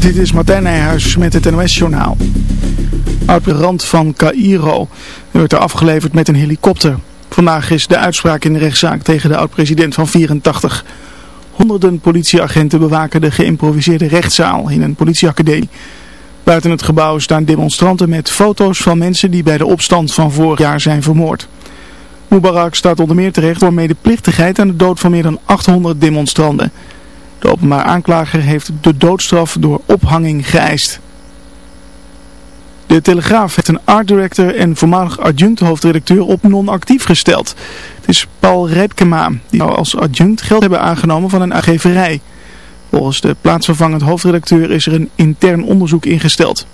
Dit is Martijn Nijhuis met het NOS-journaal. Uit de rand van Cairo werd er afgeleverd met een helikopter. Vandaag is de uitspraak in de rechtszaak tegen de oud-president van 84. Honderden politieagenten bewaken de geïmproviseerde rechtszaal in een politieacademie. Buiten het gebouw staan demonstranten met foto's van mensen die bij de opstand van vorig jaar zijn vermoord. Mubarak staat onder meer terecht voor medeplichtigheid aan de dood van meer dan 800 demonstranten. De openbaar aanklager heeft de doodstraf door ophanging geëist. De Telegraaf heeft een art director en voormalig adjunct hoofdredacteur op non-actief gesteld. Het is Paul Rijpkema, die zou als adjunct geld hebben aangenomen van een uitgeverij. Volgens de plaatsvervangend hoofdredacteur is er een intern onderzoek ingesteld.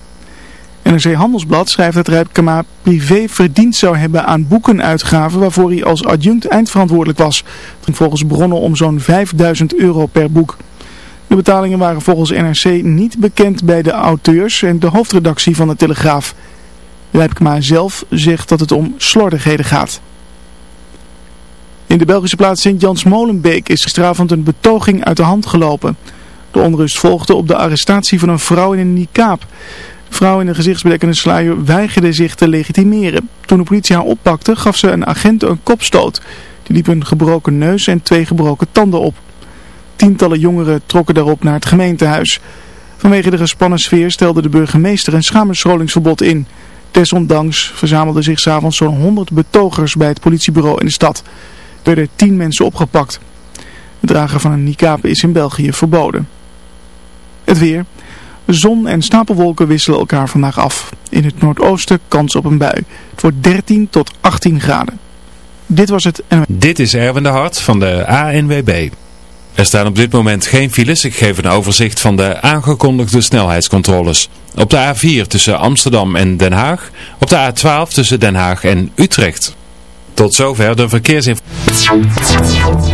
NRC Handelsblad schrijft dat Rijpkema privé verdiend zou hebben aan boekenuitgaven waarvoor hij als adjunct eindverantwoordelijk was. Het ging volgens bronnen om zo'n 5000 euro per boek. De betalingen waren volgens NRC niet bekend bij de auteurs en de hoofdredactie van de Telegraaf. Rijpkema zelf zegt dat het om slordigheden gaat. In de Belgische plaats Sint-Jans-Molenbeek is gisteravond een betoging uit de hand gelopen. De onrust volgde op de arrestatie van een vrouw in een niqab vrouw in een gezichtsbedekkende sluier weigerde zich te legitimeren. Toen de politie haar oppakte gaf ze een agent een kopstoot. Die liep een gebroken neus en twee gebroken tanden op. Tientallen jongeren trokken daarop naar het gemeentehuis. Vanwege de gespannen sfeer stelde de burgemeester een schamerscholingsverbod in. Desondanks verzamelden zich s'avonds zo'n 100 betogers bij het politiebureau in de stad. Er werden 10 mensen opgepakt. Het dragen van een niqab is in België verboden. Het weer. Zon en stapelwolken wisselen elkaar vandaag af. In het noordoosten kans op een bui. Het wordt 13 tot 18 graden. Dit was het. Dit is Erwin de Hart van de ANWB. Er staan op dit moment geen files. Ik geef een overzicht van de aangekondigde snelheidscontroles. Op de A4 tussen Amsterdam en Den Haag. Op de A12 tussen Den Haag en Utrecht. Tot zover de verkeersinformatie.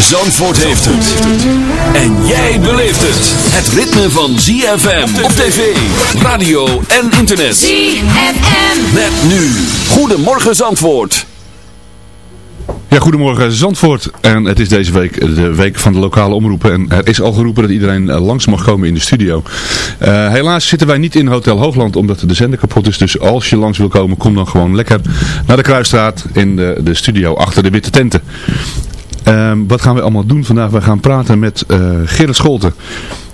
Zandvoort heeft het. En jij beleeft het. Het ritme van ZFM op tv, radio en internet. ZFM. Met nu. Goedemorgen Zandvoort. Ja, goedemorgen Zandvoort. En het is deze week de week van de lokale omroepen. En er is al geroepen dat iedereen eh, langs mag komen in de studio. Uh, helaas zitten wij niet in Hotel Hoogland omdat de zender kapot is. Dus als je langs wil komen, kom dan gewoon lekker naar de Kruisstraat in de, de studio achter de witte tenten. Uh, wat gaan we allemaal doen vandaag? We gaan praten met uh, Gerrit Scholten,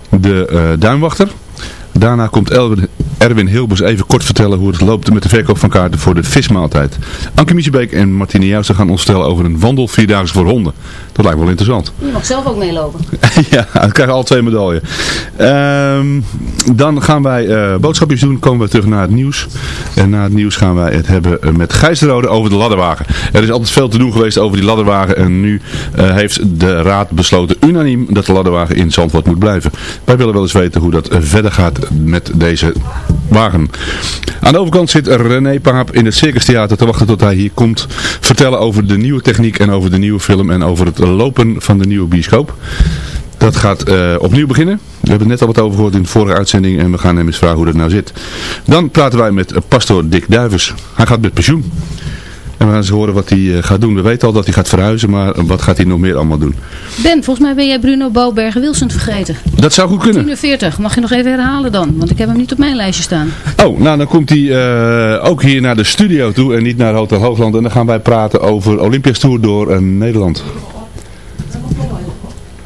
de duinwachter. Daarna komt Erwin Hilbers even kort vertellen hoe het loopt met de verkoop van kaarten voor de vismaaltijd. Anke Miesebeek en Martine Jouwse gaan ons vertellen over een wandel vierdaagse voor honden. Dat lijkt wel interessant. Je mag zelf ook meelopen. ja, dan krijgen al twee medailles. Ehm, dan gaan wij eh, boodschapjes doen, komen we terug naar het nieuws. En na het nieuws gaan wij het hebben eh, met Gijs de Rode over de ladderwagen. Er is altijd veel te doen geweest over die ladderwagen en nu eh, heeft de raad besloten unaniem dat de ladderwagen in Zandvoort moet blijven. Wij willen wel eens weten hoe dat verder gaat met deze wagen. Aan de overkant zit René Paap in het Circus Theater te wachten tot hij hier komt vertellen over de nieuwe techniek en over de nieuwe film en over het lopen van de nieuwe bioscoop. Dat gaat eh, opnieuw beginnen. We hebben het net al wat over gehoord in de vorige uitzending en we gaan hem eens vragen hoe dat nou zit. Dan praten wij met eh, pastor Dick Duivers. Hij gaat met pensioen. En we gaan eens horen wat hij eh, gaat doen. We weten al dat hij gaat verhuizen, maar wat gaat hij nog meer allemaal doen? Ben, volgens mij ben jij Bruno Bouwbergen-Wilson vergeten. Dat zou goed kunnen. 40. Mag je nog even herhalen dan? Want ik heb hem niet op mijn lijstje staan. Oh, nou dan komt hij ook hier naar de studio toe en niet naar Hotel Hoogland. En dan gaan wij praten over Olympia's Tour door Nederland.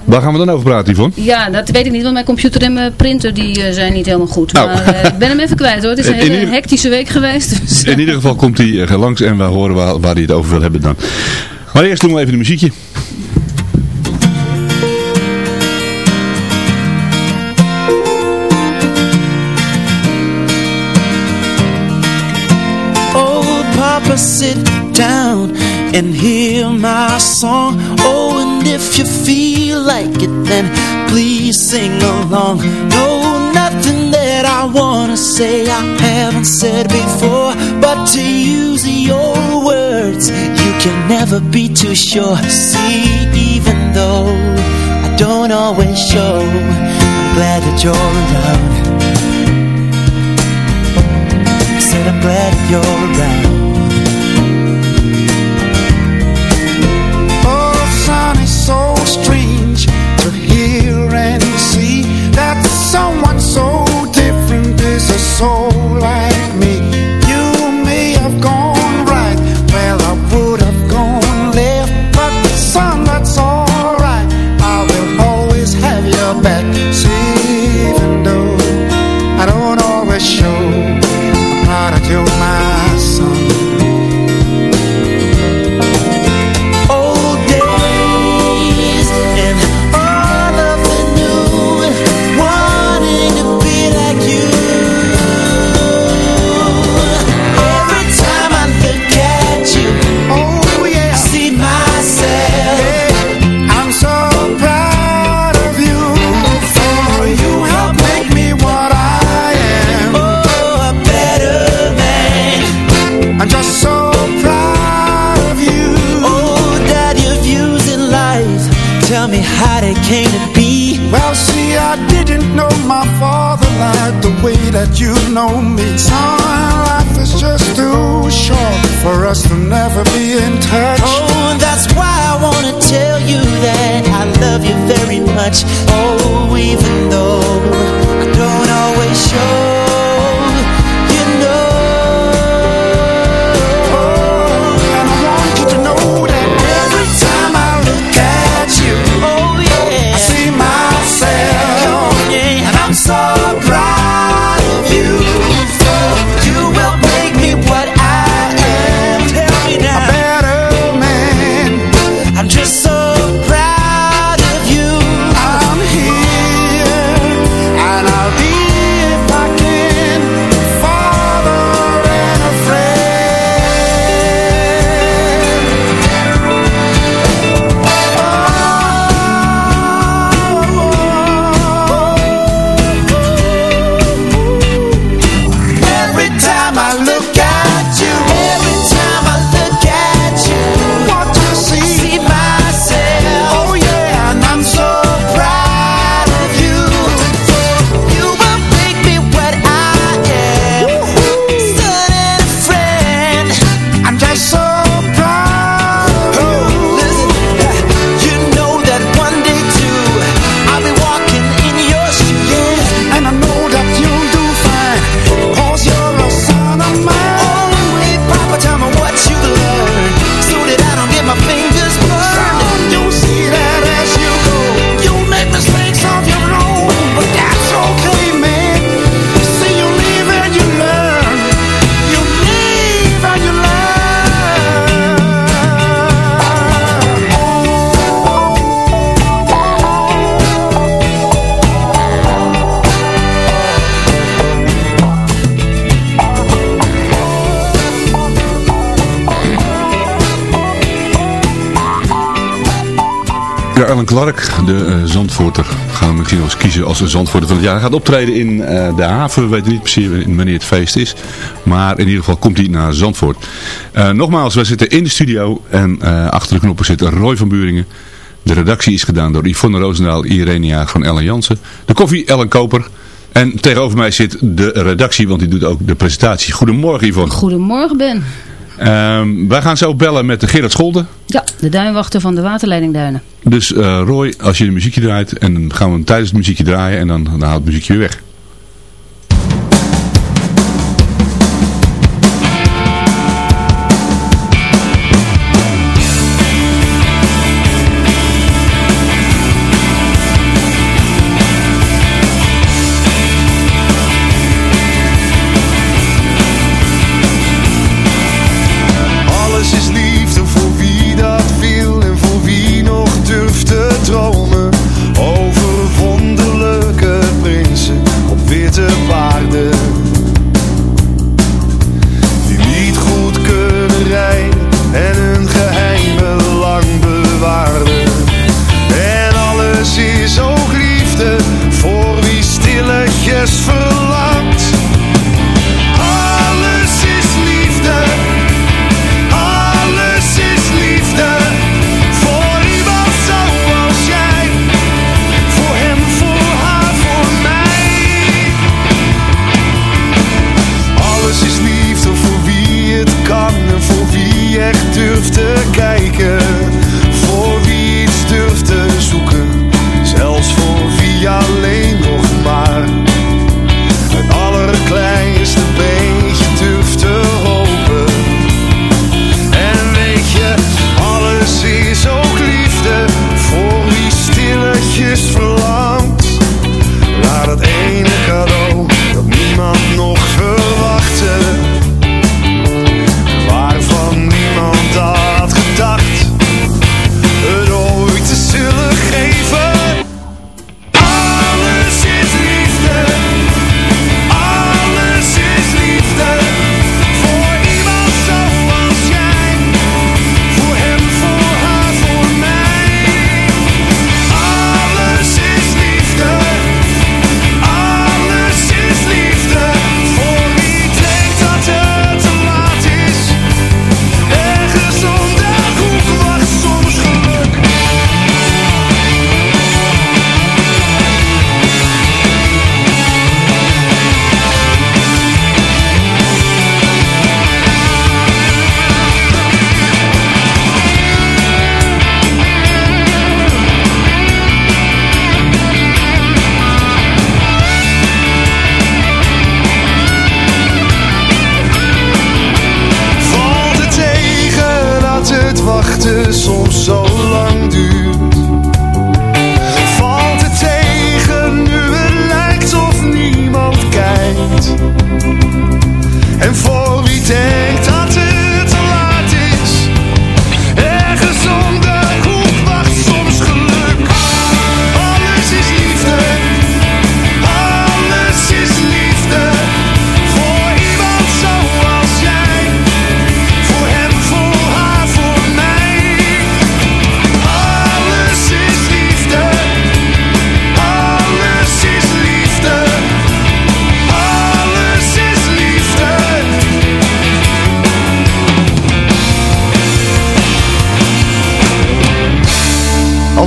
Waar gaan we dan over praten, Yvonne? Ja, dat weet ik niet, want mijn computer en mijn printer die eh, zijn niet helemaal goed. Nou. Maar eh, ik ben hem even kwijt hoor. Het is een hele ieder- hectische week geweest. Dus. In ieder geval komt hij eh, langs en we horen waar, waar hij het over wil hebben dan. Maar eerst doen we even de muziekje. Old Papa, sit down and hear my song. Oh, if you feel like it, then please sing along. No, nothing that I wanna say I haven't said before. But to use your words, you can never be too sure. See, even though I don't always show, I'm glad that you're around. I Said I'm glad that you're around. Ja, Alan Clark, de uh, Zandvoorter, gaan we misschien wel eens kiezen als een Zandvoorter van het jaar. Hij gaat optreden in uh, de haven, we weten niet precies wanneer het feest is. Maar in ieder geval komt hij naar Zandvoort. Uh, nogmaals, wij zitten in de studio en achter de knoppen zit Roy van Buringen. De redactie is gedaan door Yvonne Roosendaal, Irene van Ellen Jansen. De koffie, Ellen Koper. En tegenover mij zit de redactie, want die doet ook de presentatie. Goedemorgen Yvonne. Goedemorgen Ben. Um, wij gaan zo bellen met Gerard Scholden. Ja, de duinwachter van de waterleiding Duinen. Dus uh, Roy, als je de muziekje draait, en dan gaan we tijdens het muziekje draaien en dan, dan haalt het muziekje weer weg.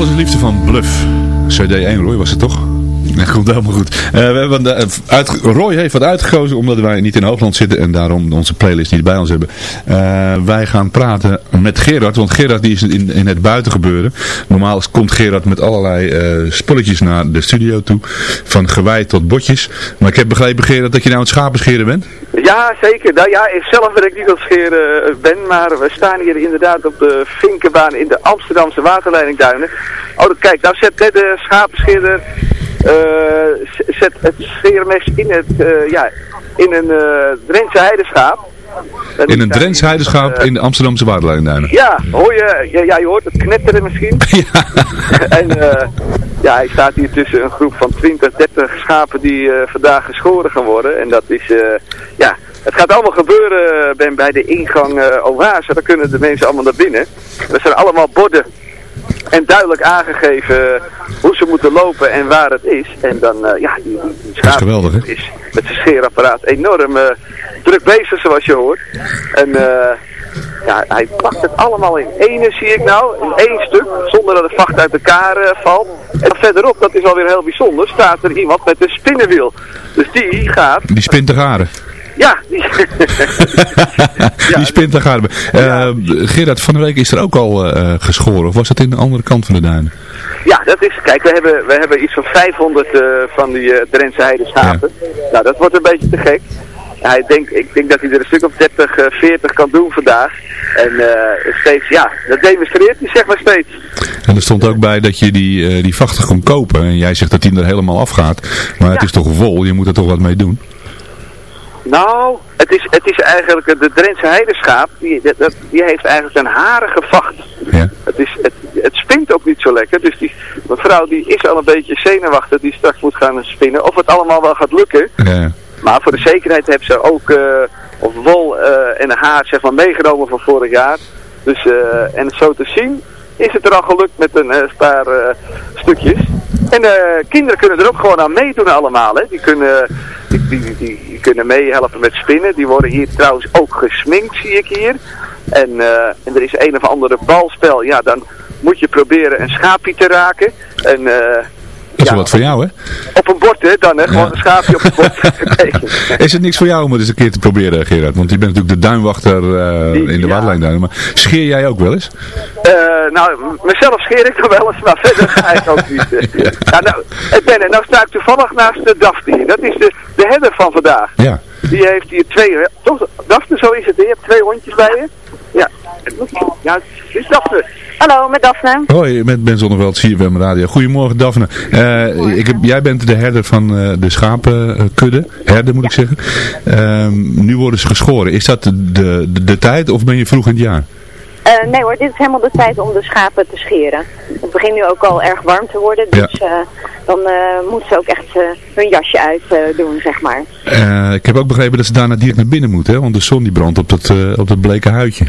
Liefde van Bluff. CD1 Roy was het toch? Dat komt helemaal goed. Uh, we hebben de, uit, Roy heeft wat uitgekozen omdat wij niet in Hoogland zitten en daarom onze playlist niet bij ons hebben. Uh, wij gaan praten met Gerard, want Gerard die is in, in het buitengebeuren. Normaal komt Gerard met allerlei uh, spulletjes naar de studio toe, van gewei tot botjes. Maar ik heb begrepen Gerard dat je nou het schapenscheren bent? Ja, zeker. Nou ja, zelf ben ik niet aan het scheren ben, maar we staan hier inderdaad op de Vinkenbaan in de Amsterdamse waterleidingduinen. Oh, kijk, nou zet net de schapenscheerder zet het scheermes in, het, uh, ja, in een uh, Drentse heideschaap. In een Drentse heideschaap in de Amsterdamse waterleidingduinen? Ja, hoor je, ja, ja, je hoort het knetteren misschien. ja. en ja, hij staat hier tussen een groep van 20, 30 schapen die vandaag geschoren gaan worden. En dat is, ja, het gaat allemaal gebeuren ben, bij de ingang uh, Oase. Daar kunnen de mensen allemaal naar binnen. Er zijn allemaal borden En duidelijk aangegeven hoe ze moeten lopen en waar het is. En dan, eh, ja, die, die, is geweldig, hè? is met zijn scheerapparaat enorm eh, druk bezig, zoals je hoort. En eh, ja, hij pakt het allemaal in ene, zie ik nou, in één stuk, zonder dat het vacht uit elkaar valt. En verderop, dat is alweer heel bijzonder, staat er iemand met een spinnenwiel. Dus die gaat, Die spint de garen. Ja, die, die spint de garen. Eh, Gerard, van de week is er ook al eh, geschoren. Of was dat in de andere kant van de duinen? Ja, dat is, kijk, we hebben, we hebben iets van 500 eh, van die uh, Drentse heideschapen. Nou, dat wordt een beetje te gek. Hij denkt, ik denk dat hij er een stuk of 30, eh, 40 kan doen vandaag. En eh, steeds, ja, dat demonstreert hij zeg maar steeds. En er stond ook bij dat je die, eh, die vachten kon kopen. En jij zegt dat die er helemaal afgaat. Maar het is toch wol, je moet er toch wat mee doen. Nou, het is, het is eigenlijk de Drentse heideschaap, die, dat- die heeft eigenlijk een harige vacht. Ja. Het, is, het, het spint ook niet zo lekker, dus die mevrouw die is al een beetje zenuwachtig die straks moet gaan spinnen. Of het allemaal wel gaat lukken. Ja. Maar voor de zekerheid hebben ze ook eh, of wol eh, en haar zeg maar, meegenomen van vorig jaar. Dus, eh, en zo te zien is het er al gelukt met een eh, paar eh, stukjes. En eh, kinderen kunnen er ook gewoon aan meedoen allemaal. Hè. Die, kunnen, die, die, kunnen meehelpen met spinnen. Die worden hier trouwens ook gesminkt, zie ik hier. En, en er is een of andere balspel. Ja, dan moet je proberen een schaapje te raken. En eh, Dat is wel wat voor jou, hè? op een bord, hè, dan, hè. Gewoon een schaapje op een bord. Is het niks voor jou om het eens een keer te proberen, Gerard? Want je bent natuurlijk de duinwachter eh, in de Waterlijnduinen. Maar scheer jij ook wel eens? Eh, nou, mezelf scheer ik nog wel eens, maar verder ga ik ook niet. eh. ja, nou, eh, Ben, nou sta ik toevallig naast de Daphne. Dat is de, de herder van vandaag. Ja. Die heeft hier twee, toch? Daphne, zo is het. Je hebt twee hondjes bij je. Ja. Ja, het is Daphne. Hallo, met Daphne. Hoi, met Ben Zonneveld, CFM Radio. Goedemorgen, Daphne. Eh, ik heb, jij bent de herder van eh, de schapenkudde. Herder, moet ik zeggen. Ehm, nu worden ze geschoren. Is dat de, de, de tijd of ben je vroeg in het jaar? Eh, nee hoor, dit is helemaal de tijd om de schapen te scheren. Het begint nu ook al erg warm te worden, dus dan moeten ze ook echt hun jasje uit doen, zeg maar. Ik heb ook begrepen dat ze daarna direct naar binnen moeten, hè? want de zon die brandt op dat, op dat bleke huidje.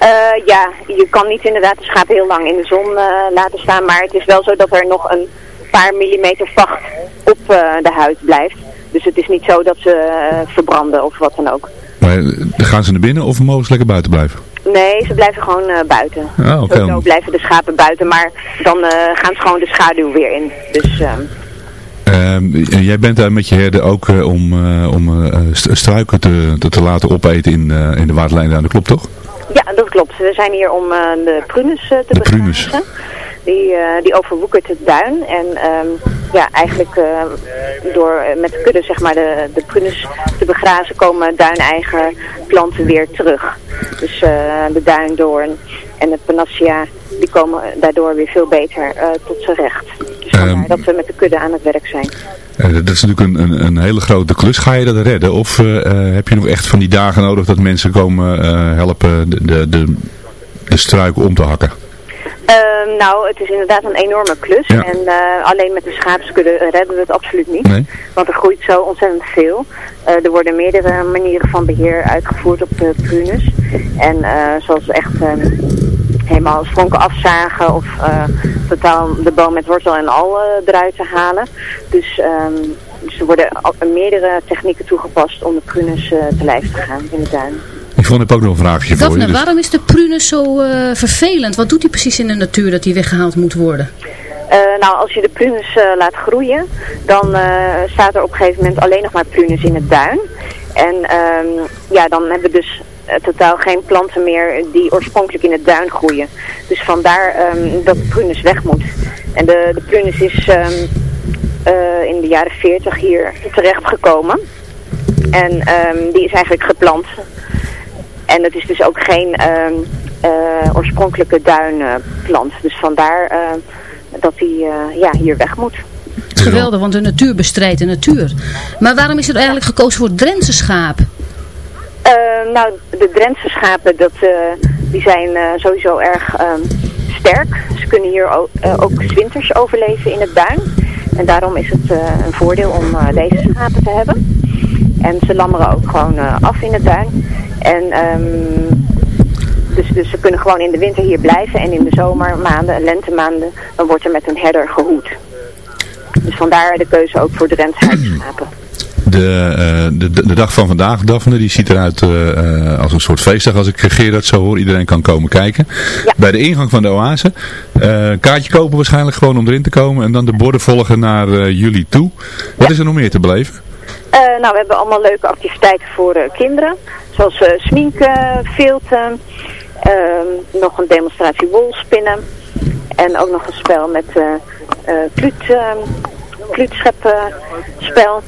Eh, ja, je kan niet inderdaad de schapen heel lang in de zon eh, laten staan, maar het is wel zo dat er nog een paar millimeter vacht op eh, de huid blijft. Dus het is niet zo dat ze verbranden of wat dan ook. Maar gaan ze naar binnen of mogen ze lekker buiten blijven? Nee, ze blijven gewoon buiten. Ah, oké. Sowieso blijven de schapen buiten, maar dan gaan ze gewoon de schaduw weer in. Dus ehm, Ehm, en jij bent daar met je herder ook om, om st- struiken te, te, te laten opeten in, in de waterlijn. Dat klopt toch? Ja, dat klopt. We zijn hier om eh, de prunus eh, te De begrazen. Die, eh, die overwoekert het duin. En ehm, ja, eigenlijk door met de kudde zeg maar, de, de prunus te begrazen komen duineigen planten weer terug. Dus de duindoorn en de panacea die komen daardoor weer veel beter eh, tot z'n recht. Dus Ehm, dat we met de kudde aan het werk zijn. Eh, dat is natuurlijk een, een, een hele grote klus. Ga je dat redden? Of eh, heb je nog echt van die dagen nodig dat mensen komen helpen de, de, de, de struiken om te hakken? Ehm, nou, het is inderdaad een enorme klus. Ja. En alleen met de schaapskudde redden we het absoluut niet. Nee. Want er groeit zo ontzettend veel. Er worden meerdere manieren van beheer uitgevoerd op de prunus. En zoals echt ehm, helemaal stronken afzagen of eh, totaal de boom met wortel en al eh, eruit te halen. Dus, ehm, dus er worden meerdere technieken toegepast om de prunus eh, te lijf te gaan in de tuin. Yvonne heb ook nog een vraagje voor Daphne, je. dus- waarom is de prunus zo eh, vervelend? Wat doet hij precies in de natuur dat hij weggehaald moet worden? Eh, nou, als je de prunus eh, laat groeien, dan eh, staat er op een gegeven moment alleen nog maar prunus in het duin. En ehm, ja, dan hebben we dus eh, totaal geen planten meer die oorspronkelijk in het duin groeien. Dus vandaar ehm, dat de prunus weg moet. En de, de prunus is ehm, eh, in de jaren 40 hier terechtgekomen. En die is eigenlijk geplant. En het is dus ook geen eh, oorspronkelijke duinplant. dus vandaar dat die ja, hier weg moet. Geweldig, want de natuur bestrijdt de natuur. Maar waarom is er eigenlijk gekozen voor Drentse schaap? Eh, nou, de Drentse schapen, dat, eh, die zijn eh, sowieso erg ehm, sterk. Ze kunnen hier ook, eh, ook 's winters overleven in het duin. En daarom is het een voordeel om deze schapen te hebben. En ze lammeren ook gewoon af in het duin. En ehm, dus, dus ze kunnen gewoon in de winter hier blijven en in de zomermaanden, lentemaanden, dan wordt er met een herder gehoed. Dus vandaar de keuze ook voor Drentse huisschapen. De, eh, de, de, de dag van vandaag, Daphne, die ziet eruit eh, eh, als een soort feestdag als ik Gerard zo hoor. Iedereen kan komen kijken. Bij de ingang van de oase. eh, kaartje kopen waarschijnlijk gewoon om erin te komen. En dan de borden volgen naar eh, jullie toe. Wat is er nog meer te beleven? Eh, nou, we hebben allemaal leuke activiteiten voor eh, kinderen. Zoals eh, sminken, filten, ehm, nog een demonstratie wolspinnen. En ook nog een spel met uh, kluut, ehm, kluutscheppenspel.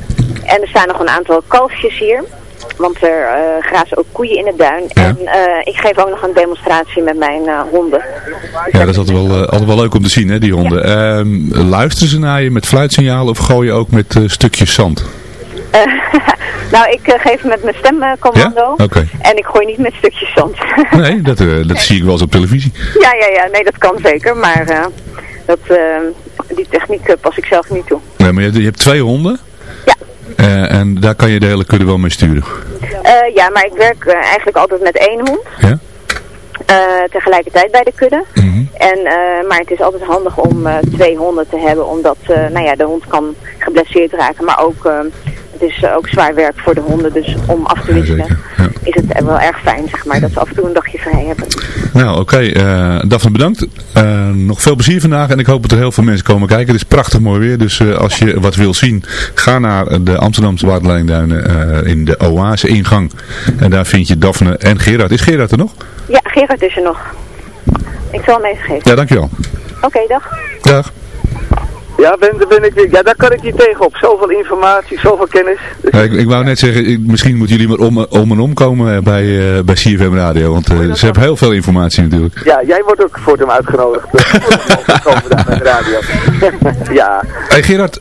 En er staan nog een aantal kalfjes hier. Want er eh, grazen ook koeien in het duin. En eh, ik geef ook nog een demonstratie met mijn eh, honden. Ja, dat is altijd wel, eh, altijd wel leuk om te zien, hè, die honden. Ehm, luisteren ze naar je met fluitsignalen of gooi je ook met eh, stukjes zand? Eh, nou, ik eh, geef met mijn stemcommando. Ja? En ik gooi niet met stukjes zand. Nee, dat, eh, dat zie ik wel eens op televisie. ja, ja, ja. Nee, dat kan zeker. Maar eh, dat, eh, die techniek eh, pas ik zelf niet toe. Nee, maar je, je hebt twee honden. Ja. Eh, en daar kan je de hele kudde wel mee sturen. Eh, ja, maar ik werk eigenlijk altijd met één hond. Ja? tegelijkertijd bij de kudde. En, eh, maar het is altijd handig om twee honden te hebben, omdat nou ja, de hond kan geblesseerd raken. Maar ook, het is ook zwaar werk voor de honden, dus om af te wisselen is het wel erg fijn, zeg maar, dat ze af en toe een dagje vrij hebben. Nou, oké. eh, Daphne, bedankt. Eh, nog veel plezier vandaag en ik hoop dat er heel veel mensen komen kijken. Het is prachtig mooi weer, dus eh, als je wat wil zien, ga naar de Amsterdamse Waterleidingduinen in de Oase ingang. En daar vind je Daphne en Gerard. Is Gerard er nog? Ja, Gerard is er nog. Ik zal hem even geven. Ja, dankjewel. Oké, dag. Dag. Ja, ben, daar ben ik. Ja, daar kan ik niet tegenop. Zoveel informatie, zoveel kennis. Ja, ik, ik wou net zeggen, ik- misschien moeten jullie maar om, om en om komen eh, bij, eh, bij CFM Radio, want eh, ze hebben heel veel informatie natuurlijk. Ja, jij wordt ook voor hem uitgenodigd. Eh, komen daar met de radio. ja. Hey Gerard,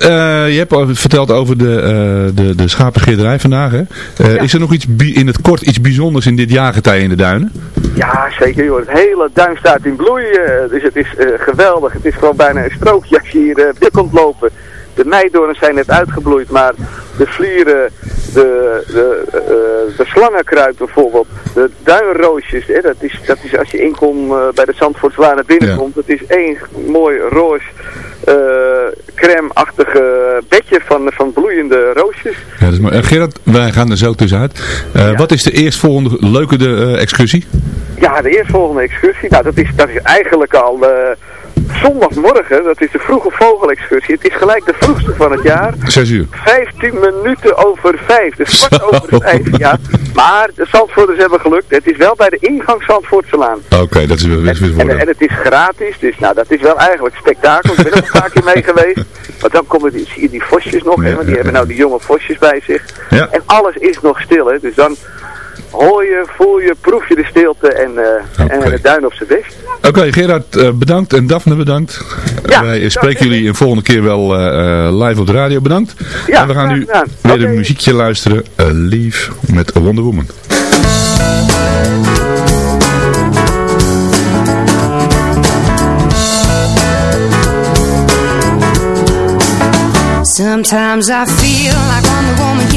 je hebt al verteld over de, de, de schapenscheerderij vandaag. Hè? Is er nog iets in het kort iets bijzonders in dit jaargetij in de duinen? Ja, zeker joh. Het hele duin staat in bloei. dus het is geweldig. Het is gewoon bijna een strookje als je hier komt lopen. De meidoorns zijn net uitgebloeid, maar de vlieren, de, de, eh, de slangenkruid bijvoorbeeld, de duinroosjes, hè, dat, is, dat is als je inkomt eh, bij de Zandvoortslaan naar binnen komt, het is één mooi roos, eh crème-achtige bedje van, van bloeiende roosjes. Ja, dat is maar, Gerard, wij gaan er zo tussenuit. Eh, Wat is de eerstvolgende leuke de, excursie? Ja, de eerstvolgende excursie, nou dat is, dat is eigenlijk al zondagmorgen, dat is de vroege vogelexcursie. Het is gelijk de vroegste van het jaar. Zes uur. 15 minuten over vijf, dus kwart over vijf, ja. Maar de Zandvoorters hebben gelukt. Het is wel bij de ingang Zandvoortselaan. Oké, dat is weer, dat is weer En, voordeel. en het is gratis, dus nou, dat is wel eigenlijk spektakel. Ik ben ook een paar keer mee geweest. Want dan komen die, zie je die vosjes nog, hè, want die hebben nou die jonge vosjes bij zich. Ja. En alles is nog stil, hè. Dus dan hoor je, voel je, proef je de stilte en, eh en het duin op zijn best. Oké, Gerard, eh, bedankt en Daphne bedankt. Ja, Wij spreken jullie een volgende keer wel eh, eh, live op de radio. Bedankt. Ja, en we gaan nu gedaan. weer een muziekje luisteren. Uh, Leave met Wonder Woman. Sometimes I feel like Wonder Woman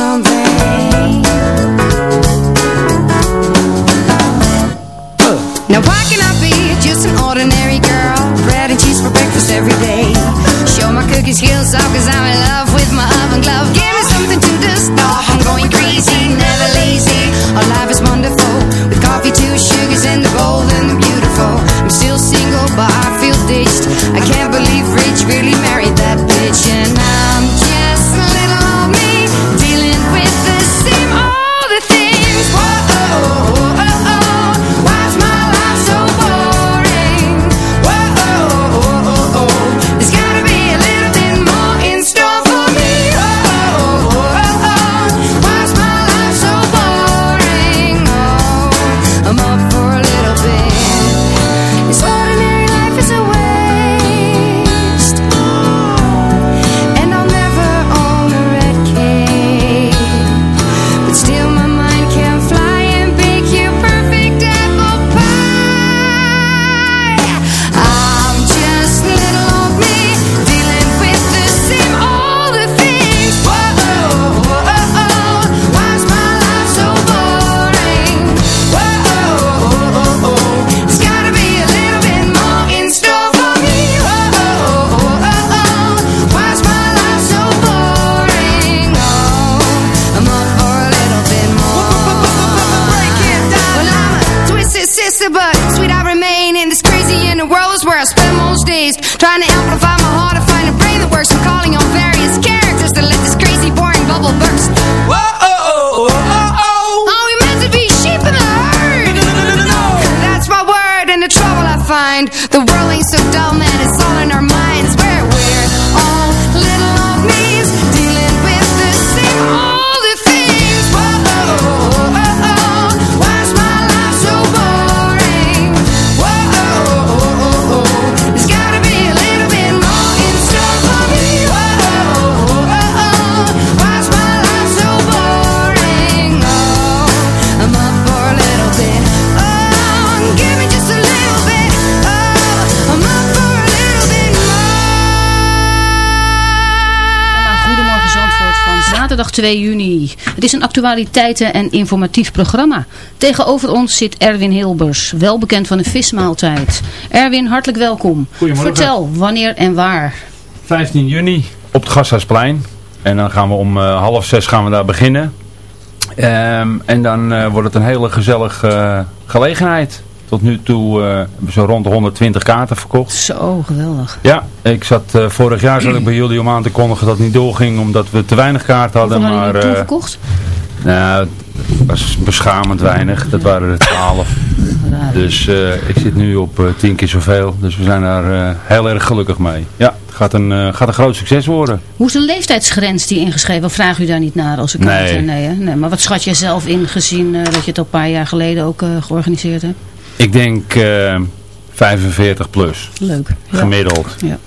Something. Find. The 2 juni. Het is een actualiteiten- en informatief programma. Tegenover ons zit Erwin Hilbers, wel bekend van de vismaaltijd. Erwin, hartelijk welkom. Goedemorgen. Vertel, wanneer en waar? 15 juni op het Gasthuisplein. En dan gaan we om eh, half zes gaan we daar beginnen. Ehm, en dan eh, wordt het een hele gezellige eh, gelegenheid. Tot nu toe eh, we zo rond de 120 kaarten verkocht. Zo, geweldig. Ja, ik zat, eh, vorig jaar zat ik bij jullie om aan te kondigen dat het niet doorging omdat we te weinig kaarten hadden. Hoeveel maar, jullie toen eh, verkocht? nou, het was beschamend weinig. Dat waren er 12. Dus eh, ik zit nu op eh, 10 keer zoveel. Dus we zijn daar eh, heel erg gelukkig mee. Ja, het gaat een, eh, gaat een groot succes worden. Hoe is de leeftijdsgrens die ingeschreven? Vraag u daar niet naar als ik kan Nee. zeggen? Nee, hè? nee. Maar wat schat jij zelf in gezien eh, dat je het al een paar jaar geleden ook eh, georganiseerd hebt? Ik denk eh 45 plus. Leuk. Ja. Gemiddeld. Ja.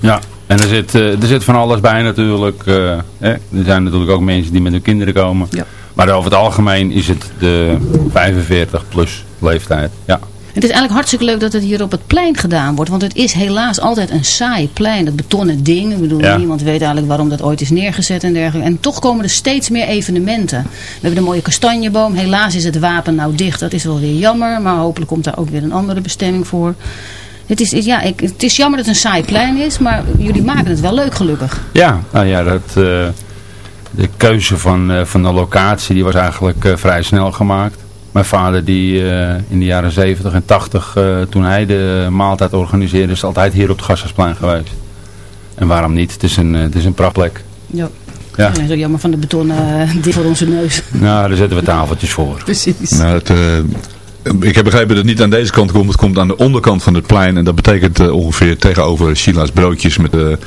Ja, en er zit, eh, er zit van alles bij natuurlijk. eh, hè. Er zijn natuurlijk ook mensen die met hun kinderen komen. Ja. Maar over het algemeen is het de 45 plus leeftijd. Ja. Het is eigenlijk hartstikke leuk dat het hier op het plein gedaan wordt. Want het is helaas altijd een saai plein. Dat betonnen ding. Ik bedoel, Ja. niemand weet eigenlijk waarom dat ooit is neergezet en dergelijke. En toch komen er steeds meer evenementen. We hebben de mooie kastanjeboom. Helaas is het wapen nou dicht. Dat is wel weer jammer. Maar hopelijk komt daar ook weer een andere bestemming voor. Het is, ja, ik, het is jammer dat het een saai plein is. Maar jullie maken het wel leuk gelukkig. Ja, nou ja, dat, eh, de keuze van, eh, van de locatie die was eigenlijk eh, vrij snel gemaakt. Mijn vader die eh, in de jaren 70 en 80, eh, toen hij de maaltijd organiseerde, is altijd hier op het Gasthuisplein geweest. En waarom niet? Het is een, eh, het is een prachtplek. Ja. Ja. zo jammer van de betonnen uh, ding voor onze neus. Nou, daar zetten we tafeltjes voor. Precies. Nou, het, eh, ik heb begrepen dat het niet aan deze kant komt. Het komt aan de onderkant van het plein. En dat betekent ongeveer tegenover Sheila's broodjes met de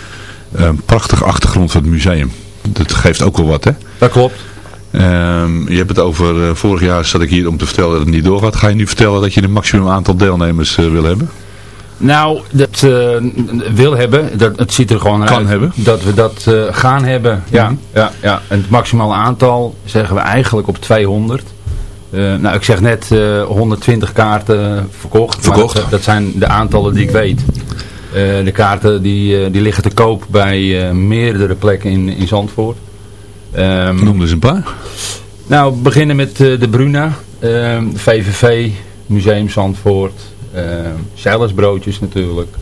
een prachtige achtergrond van het museum. Dat geeft ook wel wat, hè? Dat klopt. Ehm, je hebt het over, eh, vorig jaar zat ik hier om te vertellen dat het niet doorgaat. Ga je nu vertellen dat je een maximum aantal deelnemers eh, wil hebben? Nou, dat eh, wil hebben, dat, het ziet er gewoon Kan uit hebben. dat we dat gaan hebben. Ja, Mhm. ja, ja. En het maximale aantal zeggen we eigenlijk op 200. Eh, nou, ik zeg net eh, 120 kaarten verkocht. Verkocht. Dat, dat zijn de aantallen die ik weet. De kaarten die, die liggen te koop bij meerdere plekken in, in Zandvoort. Ehm, Noem eens een paar. nou, we beginnen met eh, de Bruna, ehm, VVV, Museum Zandvoort, ehm Zeilersbroodjes natuurlijk.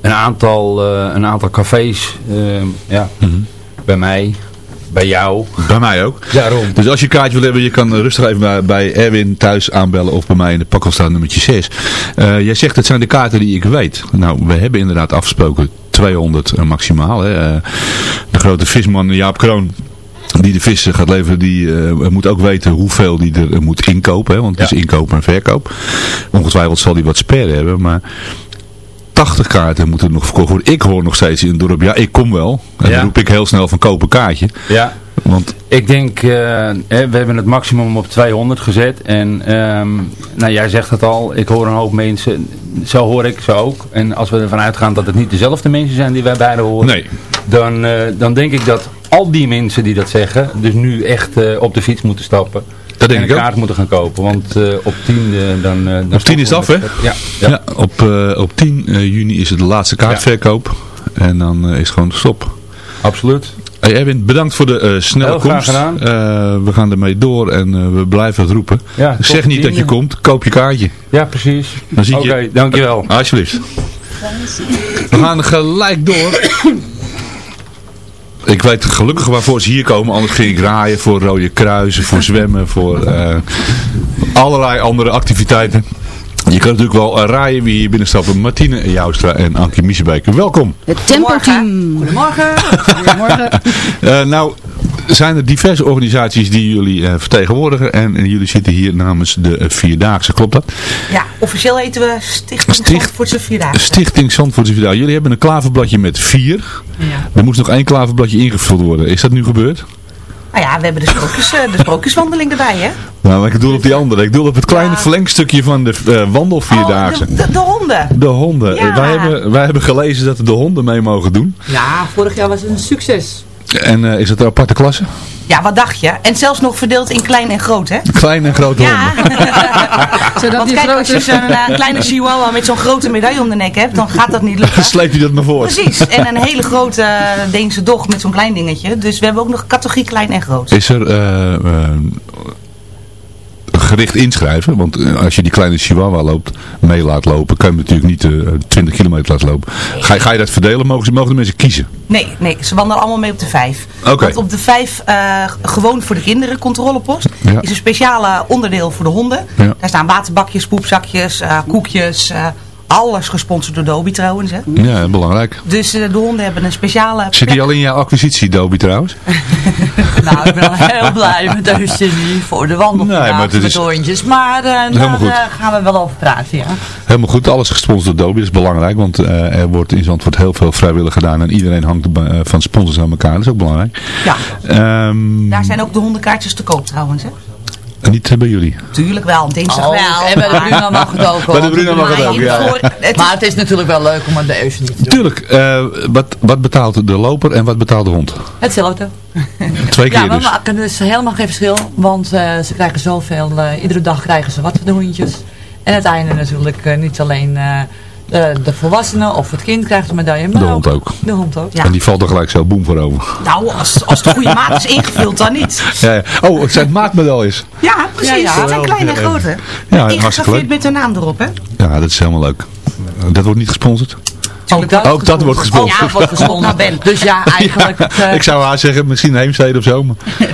Een aantal, eh, een aantal cafés, ehm, ja, bij mij, bij jou. Bij mij ook. Daarom. Dus als je een kaartje wil hebben, je kan rustig even bij, bij Erwin thuis aanbellen of bij mij in de pakkelstraat nummertje 6. Eh, jij zegt het zijn de kaarten die ik weet. Nou, we hebben inderdaad afgesproken 200 eh, maximaal. Hè. Eh, de grote visman Jaap Kroon die de vissen gaat leveren, die eh, moet ook weten hoeveel die er moet inkopen. Hè, want het is inkoop en verkoop. Ongetwijfeld zal hij wat sparen hebben, maar 80 kaarten moeten nog verkocht worden. Ik hoor nog steeds in het dorp, ja ik kom wel. En Ja. dan roep ik heel snel van koop een kaartje. Ja. Want Ik denk, eh, hè, we hebben het maximum op 200 gezet. En ehm, nou, jij zegt het al, ik hoor een hoop mensen. Zo hoor ik ze ook. En als we ervan uitgaan dat het niet dezelfde mensen zijn die wij beiden horen. Nee. Dan, eh, dan denk ik dat al die mensen die dat zeggen, dus nu echt eh, op de fiets moeten stappen. Dat denk en ik een ook. kaart moeten gaan kopen. Want op 10 eh, dan, dan Op 10 is het af, hè? Ja. Ja, op, op 10 eh, juni is het de laatste kaartverkoop. En dan is het gewoon stop. Absoluut. Hey Erwin, bedankt voor de eh, snelle Heel graag komst. gedaan. Eh, we gaan ermee door en eh, we blijven het roepen. Ja, zeg niet dat je 10. komt, koop je kaartje. Ja, precies. Dan zie Oké, je. dankjewel. Alsjeblieft. We gaan gelijk door. Ik weet gelukkig waarvoor ze hier komen, anders ging ik raaien voor Rode Kruisen, voor zwemmen, voor allerlei andere activiteiten. Je kan natuurlijk wel eh, raaien wie hier binnenstappen. Martine Joustra en Ankie Miesebeek. Welkom. Het tempo-team. Goedemorgen. Goedemorgen. Eh, nou, zijn er diverse organisaties die jullie eh, vertegenwoordigen. En, en jullie zitten hier namens de Vierdaagse. Klopt dat? Ja, officieel heten we Stichting Sticht- Zandvoortse Vierdaagse. Stichting Zandvoortse Vierdaagse. Jullie hebben een klaverbladje met vier. Ja. Er moest nog één klaverbladje ingevuld worden. Is dat nu gebeurd? Nou ja, we hebben de, sprookjes, eh, de sprookjeswandeling erbij, hè? Nou, maar ik doe op die andere. Ik doe op het kleine verlengstukje van de eh, wandelvierdaagse. De, de honden. De honden. Ja. Wij, hebben, wij hebben gelezen dat de honden mee mogen doen. Ja, vorig jaar was het een succes. En eh, is het een aparte klasse? Ja, wat dacht je? En zelfs nog verdeeld in klein en groot, hè? Kleine en grote Ja. Zodat Want die kijk, als je grote- zo'n eh, kleine chihuahua met zo'n grote medaille om de nek hebt, dan gaat dat niet lukken. Sleep je dat maar voor. Precies. En een hele grote eh, Deense dog met zo'n klein dingetje. Dus we hebben ook nog categorie klein en groot. Is er gericht inschrijven? Want eh, als je die kleine chihuahua loopt, mee laat lopen, kan je hem natuurlijk niet eh 20 kilometer laten lopen. Ga, je- ga je dat verdelen? Mogen, ze- mogen de mensen kiezen? Nee, nee, ze wandelen allemaal mee op de vijf. Want op de vijf, eh, gewoon voor de kinderen, controlepost, Ja. is een speciale onderdeel voor de honden. Ja. Daar staan waterbakjes, poepzakjes, koekjes, alles gesponsord door Dobie trouwens. Hè. Ja, belangrijk. Dus eh, de honden hebben een speciale Zit die al in jouw acquisitie, Dobie trouwens? Nou, ik ben al heel blij met deze voor de wandelvraag Nee, maar het met is- hondjes. Maar Helemaal daar eh, gaan we wel over praten, ja. Helemaal goed, alles gesponsord door Dobie, dat is belangrijk, want er wordt in Zandvoort heel veel vrijwillig gedaan en iedereen hangt van sponsors aan elkaar, dat is ook belangrijk. Ja, Ehm, daar zijn ook de hondenkaartjes te koop trouwens. Hè. Niet bij jullie. Tuurlijk wel, dinsdag Oh, wel. en bij de Bruna mag het ook Bij de hoor. Bruna mag het Maar ook, in ja. voor- het Maar het is natuurlijk wel leuk om een deze niet te doen. Tuurlijk, eh, wat, wat betaalt de loper en wat betaalt de hond? Hetzelfde. Twee keer Ja, we dus. maken dus helemaal geen verschil. Want eh, ze krijgen zoveel, eh, iedere dag krijgen ze wat, de hondjes. En het einde natuurlijk niet alleen eh, de, de volwassene of het kind krijgt een medaille. Maar De hond ook. De hond ook. En die valt er gelijk zo boem voor over. Nou, als, als de goede maat is ingevuld, dan niet. Ja, ja. Oh, het zijn maatmedailles. Ja, precies. Ja, ja. Het zijn klein en grote. Ja, hartstikke met hun naam erop, hè? Ja, dat is helemaal leuk. Dat wordt niet gesponsord? Ook dat, Ook dat wordt gesponsord. Ja, wordt gesponsord. Ben. Dus ja, eigenlijk... eh, Ik zou haar zeggen, misschien Heemstede of zo. maar-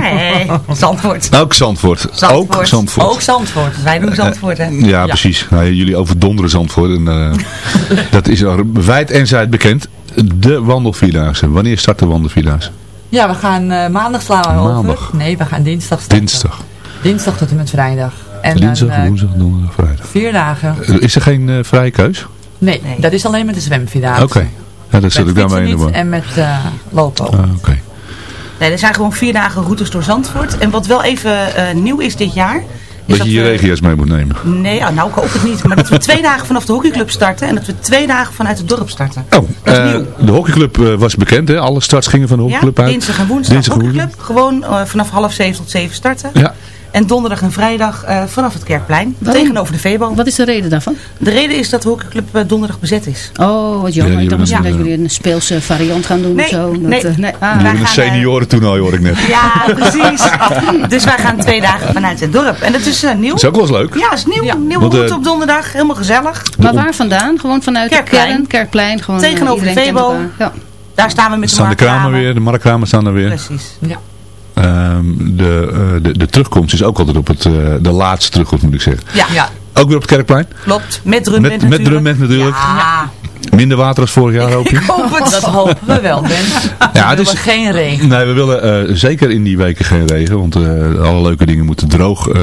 Nee, Zandvoort. Ook Zandvoort. Zandvoort. Ook Zandvoort. Ook Zandvoort. Wij doen Zandvoort, hè? Ja, precies. Nou, jullie overdonderen Zandvoort. En, eh, dat is al wijd en zijd bekend. De wandelvierdaagse. Wanneer start de wandelvierdaagse? Ja, we gaan eh, maandag slaan we over. Maandag. Nee, we gaan dinsdag starten. Dinsdag. Dinsdag tot en met vrijdag. En Dinsdag, dan, eh, woensdag, donderdag, vrijdag. vier dagen. Eh, Is er geen eh, vrije keus? Nee, dat is alleen met de zwemvierdaagse. Oké. Ja, dat zit ik daarmee in de war. En met eh lopen ook. Ah, Oké. Nee, er zijn gewoon vier dagen routes door Zandvoort. En wat wel even eh, nieuw is dit jaar... Is Dat je je we- regio's mee moet nemen. Nee, ah, nou ik hoop het niet. Maar dat we twee dagen vanaf de hockeyclub starten. En dat we twee dagen vanuit het dorp starten. Oh, eh, de hockeyclub eh, was bekend, hè? Alle starts gingen van de Ja, hockeyclub uit. dinsdag en woensdag Dinsdag hockeyclub. Gewoon vanaf half zeven tot zeven starten. Ja. En donderdag en vrijdag eh, vanaf het Kerkplein. Waarom? Tegenover de Veebo. Wat is de reden daarvan? De reden is dat de hockeyclub eh, donderdag bezet is. Oh, wat jammer. Ja, ik dacht misschien jullie- dat jullie een speelse variant gaan doen Nee, of zo. Dat, nee. eh, nee. Ah. Jullie wij hebben een seniorentoernooi hoor ik net. Ja, precies. dus wij gaan twee dagen vanuit het dorp. En dat is nieuw. Dat is ook wel eens leuk. Ja, is nieuw. Want, eh, route op donderdag. Helemaal gezellig. Maar waar vandaan? Gewoon vanuit Kerkplein. de kern, Kerkplein. Gewoon, Tegenover de elkaar. Ja. Daar staan we met de staan de kramen markramen. weer, de markramen staan er weer. Precies. Ja. Ehm, de, eh, de, de terugkomst is ook altijd op het, eh, de laatste terugkomst moet ik zeggen. Ja, Ja. Ook weer op het Kerkplein. klopt. Met drumband Met, met natuurlijk. drumband natuurlijk. Ja, Minder water als vorig jaar hoop je. ik hoop het. Dat hopen we wel, Ben. Ja, we het is- willen geen regen. Nee, we willen eh, zeker in die weken geen regen, want eh, alle leuke dingen moeten droog eh,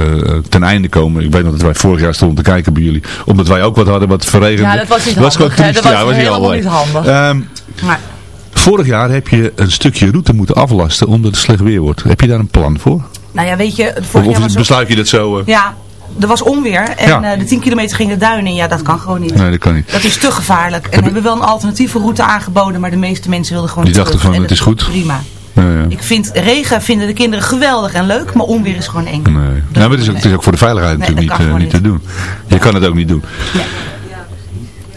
ten einde komen. Ik weet nog dat wij vorig jaar stonden te kijken bij jullie, omdat wij ook wat hadden wat verregend. Ja, dat was niet handig. Dat was Ja, niet helemaal niet handig. Ehm, Maar, vorig jaar heb je een stukje route moeten aflasten omdat het slecht weer wordt. Heb je daar een plan voor? nou ja, weet je, Of, vorig jaar of ook- besluit je dat zo? eh? Ja, er was onweer. En Ja. eh, de 10 kilometer ging de duin in. Ja, dat kan gewoon niet. Nee, dat kan niet. Dat is te gevaarlijk. En we hebben wel een alternatieve route aangeboden. Maar de meeste mensen wilden gewoon Die dachten terug. van, het is goed. Prima. Ja, ja. Ik vind regen vinden de kinderen geweldig en leuk. Maar onweer is gewoon eng. Nee. Nou, maar het, is ook, het is ook voor de veiligheid Nee, natuurlijk dat niet, eh, niet te doen. Je kan het ook niet doen.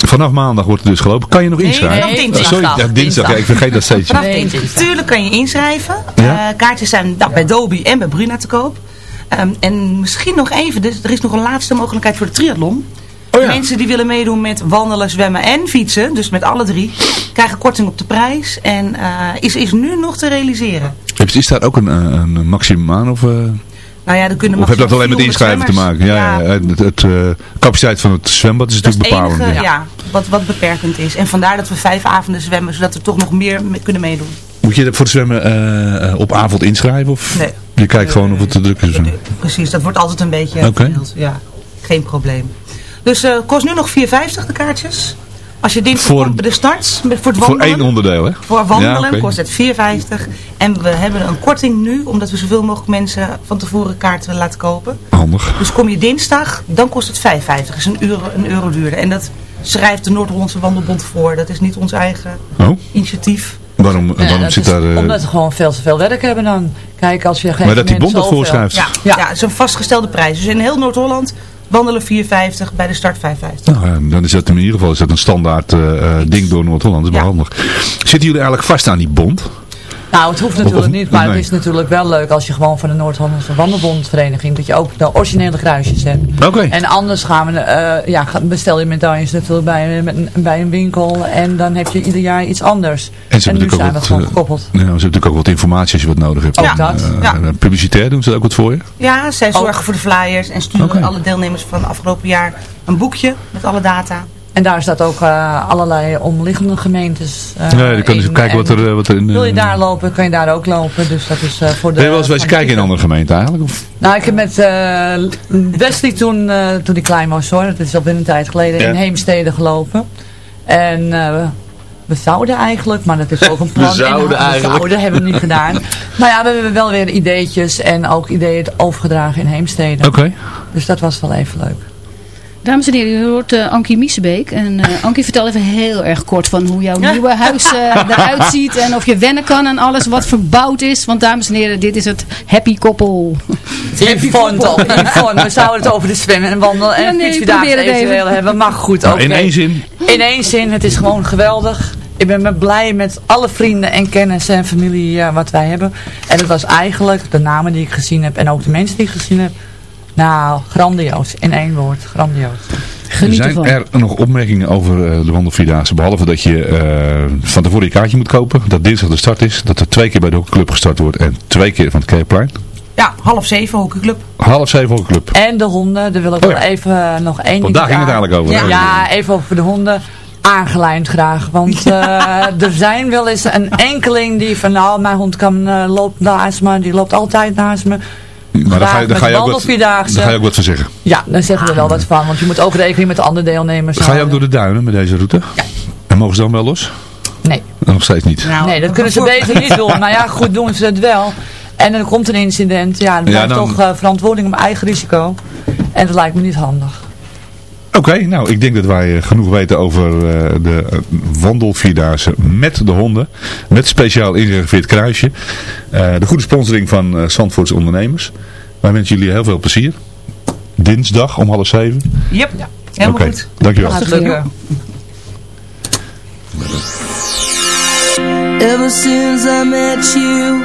Vanaf maandag wordt het dus gelopen. Kan je nog Nee, inschrijven? vanaf dinsdag. Oh, sorry, ja, dinsdag. Dinsdag. Ja, ik vergeet dat steeds. Vanaf Nee, dinsdag. dinsdag. Tuurlijk kan je inschrijven. Ja? Eh, kaartjes zijn nou, bij Dobie en bij Bruna te koop. Ehm, en misschien nog even, dus er is nog een laatste mogelijkheid voor de triathlon. Oh ja. Mensen die willen meedoen met wandelen, zwemmen en fietsen, dus met alle drie, krijgen korting op de prijs. En eh, is, is nu nog te realiseren. Is, is daar ook een, eh, een maximum aan? Of, eh? Nou ja, dan kunnen Of heb dat alleen met 400 inschrijven te maken? Ja, ja. het, het, eh, capaciteit van het zwembad is Dat natuurlijk bepalend. enige ja. ja, wat, wat beperkend is. En vandaar dat we vijf avonden zwemmen, zodat we toch nog meer me- kunnen meedoen. Moet je voor het zwemmen eh, eh, op avond inschrijven? Of Nee. je kijkt gewoon of het te druk is? Precies, dat wordt altijd een beetje Oké. verdeeld. Ja, geen probleem. Dus eh kost nu nog 4,50 de kaartjes. Als je dinsdag Voor- komt bij de start, met- voor het Voor wandelen. één onderdeel, hè? Voor wandelen Ja, kost het 4,50. En we hebben een korting nu, omdat we zoveel mogelijk mensen van tevoren kaarten willen laten kopen. Handig. Dus kom je dinsdag, dan kost het 5,50. Dat is een euro, een euro duurder. En dat schrijft de Noord-Hollandse Wandelbond voor. Dat is niet ons eigen Oh, initiatief. waarom, Ja, waarom zit is daar... eh, Omdat ze gewoon veel te veel werk hebben dan. Kijk, als je geen Maar dat die bond dat voorschrijft? Ja, ja. het is een vastgestelde prijs. Dus in heel Noord-Holland wandelen 4,50, bij de start 5,50. Nou, ja, dan is dat in ieder geval is dat een standaard eh, eh, ding door Noord-Holland. Dat is wel handig. Zitten jullie eigenlijk vast aan die bond? Nou, het hoeft natuurlijk niet, maar nee. het is natuurlijk wel leuk als je gewoon van de Noord-Hollandse Wandelbondvereniging, dat je ook de originele kruisjes hebt. Oké. En anders gaan we, eh, ja, bestel je medailles natuurlijk bij, bij een winkel en dan heb je ieder jaar iets anders. En ze nu hebben zijn natuurlijk we ook gewoon wat, gekoppeld. eh, ja, ze hebben natuurlijk ook wat informatie als je wat nodig hebt. Ook dat, eh, ja. eh, publicitair doen ze dat ook wat voor je? Ja, zij zorgen voor de flyers en sturen alle deelnemers van het afgelopen jaar een boekje met alle data. En daar staat ook eh, allerlei omliggende gemeentes. eh, ja, dan kan je in. kijken wat er, eh, wat er in... Wil je daar lopen, kan je daar ook lopen. Dus dat is eh, voor de... Ben je wel eens kijken in andere gemeenten eigenlijk? Of? Nou, ik heb met eh, Wesley toen, eh, toen hij klein was hoor, dat is al binnen een tijd geleden, Ja. in Heemstede gelopen. En eh, we zouden eigenlijk, maar dat is ook een plan. We zouden En, eigenlijk. We zouden, hebben we niet gedaan. Maar ja, we hebben wel weer ideetjes en ook ideeën overgedragen in Heemstede. Oké. Dus dat was wel even leuk. Dames en heren, u hoort eh, Ankie Miesebeek. En eh, Ankie, vertel even heel erg kort van hoe jouw nieuwe huis eh, eruit ziet. En of je wennen kan aan alles wat verbouwd is. Want dames en heren, dit is het happy koppel. Toch, Yvonne, we zouden het over de zwemmen en wandelen en Ja, nee, even. eventueel hebben. Maar goed, Nou, oké. in één zin. In één zin, het is gewoon geweldig. Ik ben me blij met alle vrienden en kennissen en familie wat wij hebben. En het was eigenlijk de namen die ik gezien heb en ook de mensen die ik gezien heb. Nou, grandioos. In één woord, grandioos. Zijn er nog opmerkingen over eh, de wandelvierdaagse? Behalve dat je eh, van tevoren je kaartje moet kopen. Dat dinsdag de start is. Dat er twee keer bij de hockeyclub gestart wordt. En twee keer van het Keerplein. Ja, half zeven hockeyclub. Half zeven hockeyclub. En de honden, daar wil ik Oh wel even eh, nog één Want ding daar ging het eigenlijk over, Ja, hè? ja, even over de honden. Aangelijnd graag. Want eh, er zijn wel eens een enkeling die van nou, mijn hond kan, loopt naast me. Die loopt altijd naast me. Maar daar ga, je, daar, met ga je ook wat, daar ga je ook wat van zeggen. Ja, daar zeggen we wel wat van. Want je moet ook rekening met de andere deelnemers Ga je ook door de duinen met deze route? Ja. En mogen ze dan wel los? Nee. Nog steeds niet. nee, dat kunnen ze beter niet doen. Maar ja, goed doen ze het wel. En dan komt een incident. Ja, dan Ja, dan- toch eh, verantwoording op eigen risico. En dat lijkt me niet handig. Oké, nou ik denk dat wij eh, genoeg weten over eh, de eh, wandelvierdaagse met de honden. Met speciaal ingereserveerd kruisje. Eh, de goede sponsoring van uh, Zandvoorts ondernemers. Wij wensen jullie heel veel plezier. Dinsdag om half zeven. Yep, helemaal Oké, goed. dankjewel. Hartstikke Ever since I met you,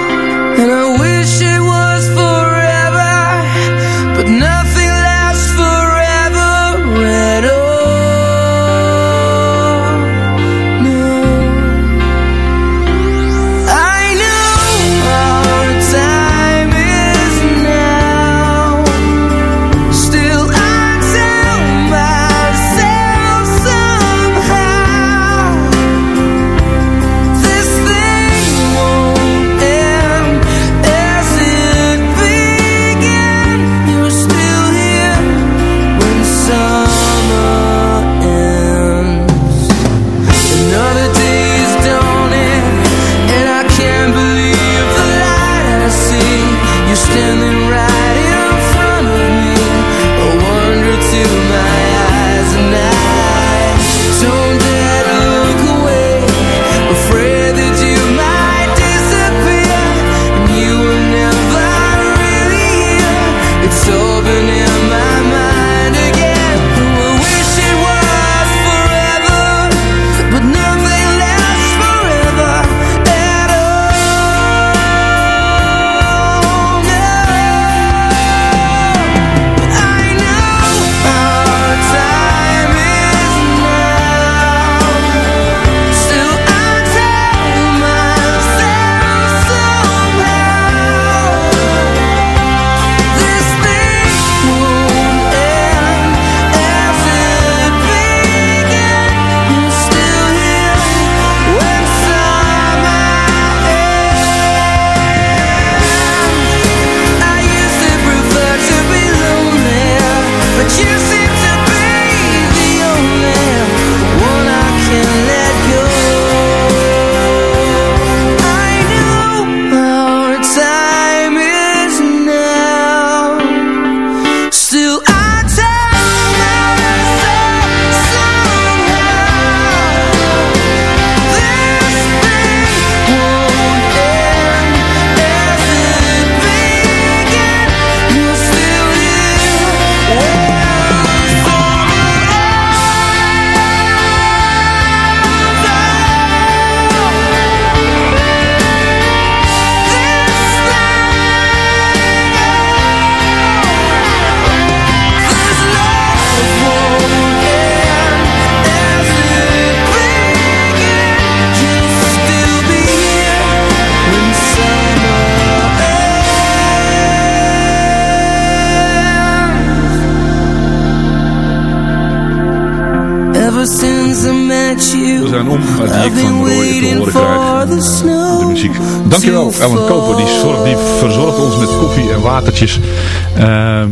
Ehm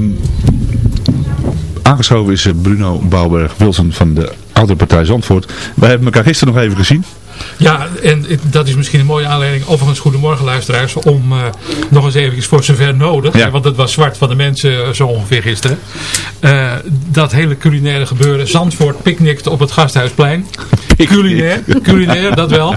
aangeschoven is eh, Bruno Bouwberg-Wilson van de Oude Partij Zandvoort. Wij hebben elkaar gisteren nog even gezien. Ja, en dat is misschien een mooie aanleiding, overigens goedemorgen luisteraars, om uh, nog eens eventjes voor zover nodig, Ja. want het was zwart van de mensen uh, zo ongeveer gisteren, uh, dat hele culinaire gebeuren, Zandvoort picknickt op het Gasthuisplein. Culinair, culinair, dat wel.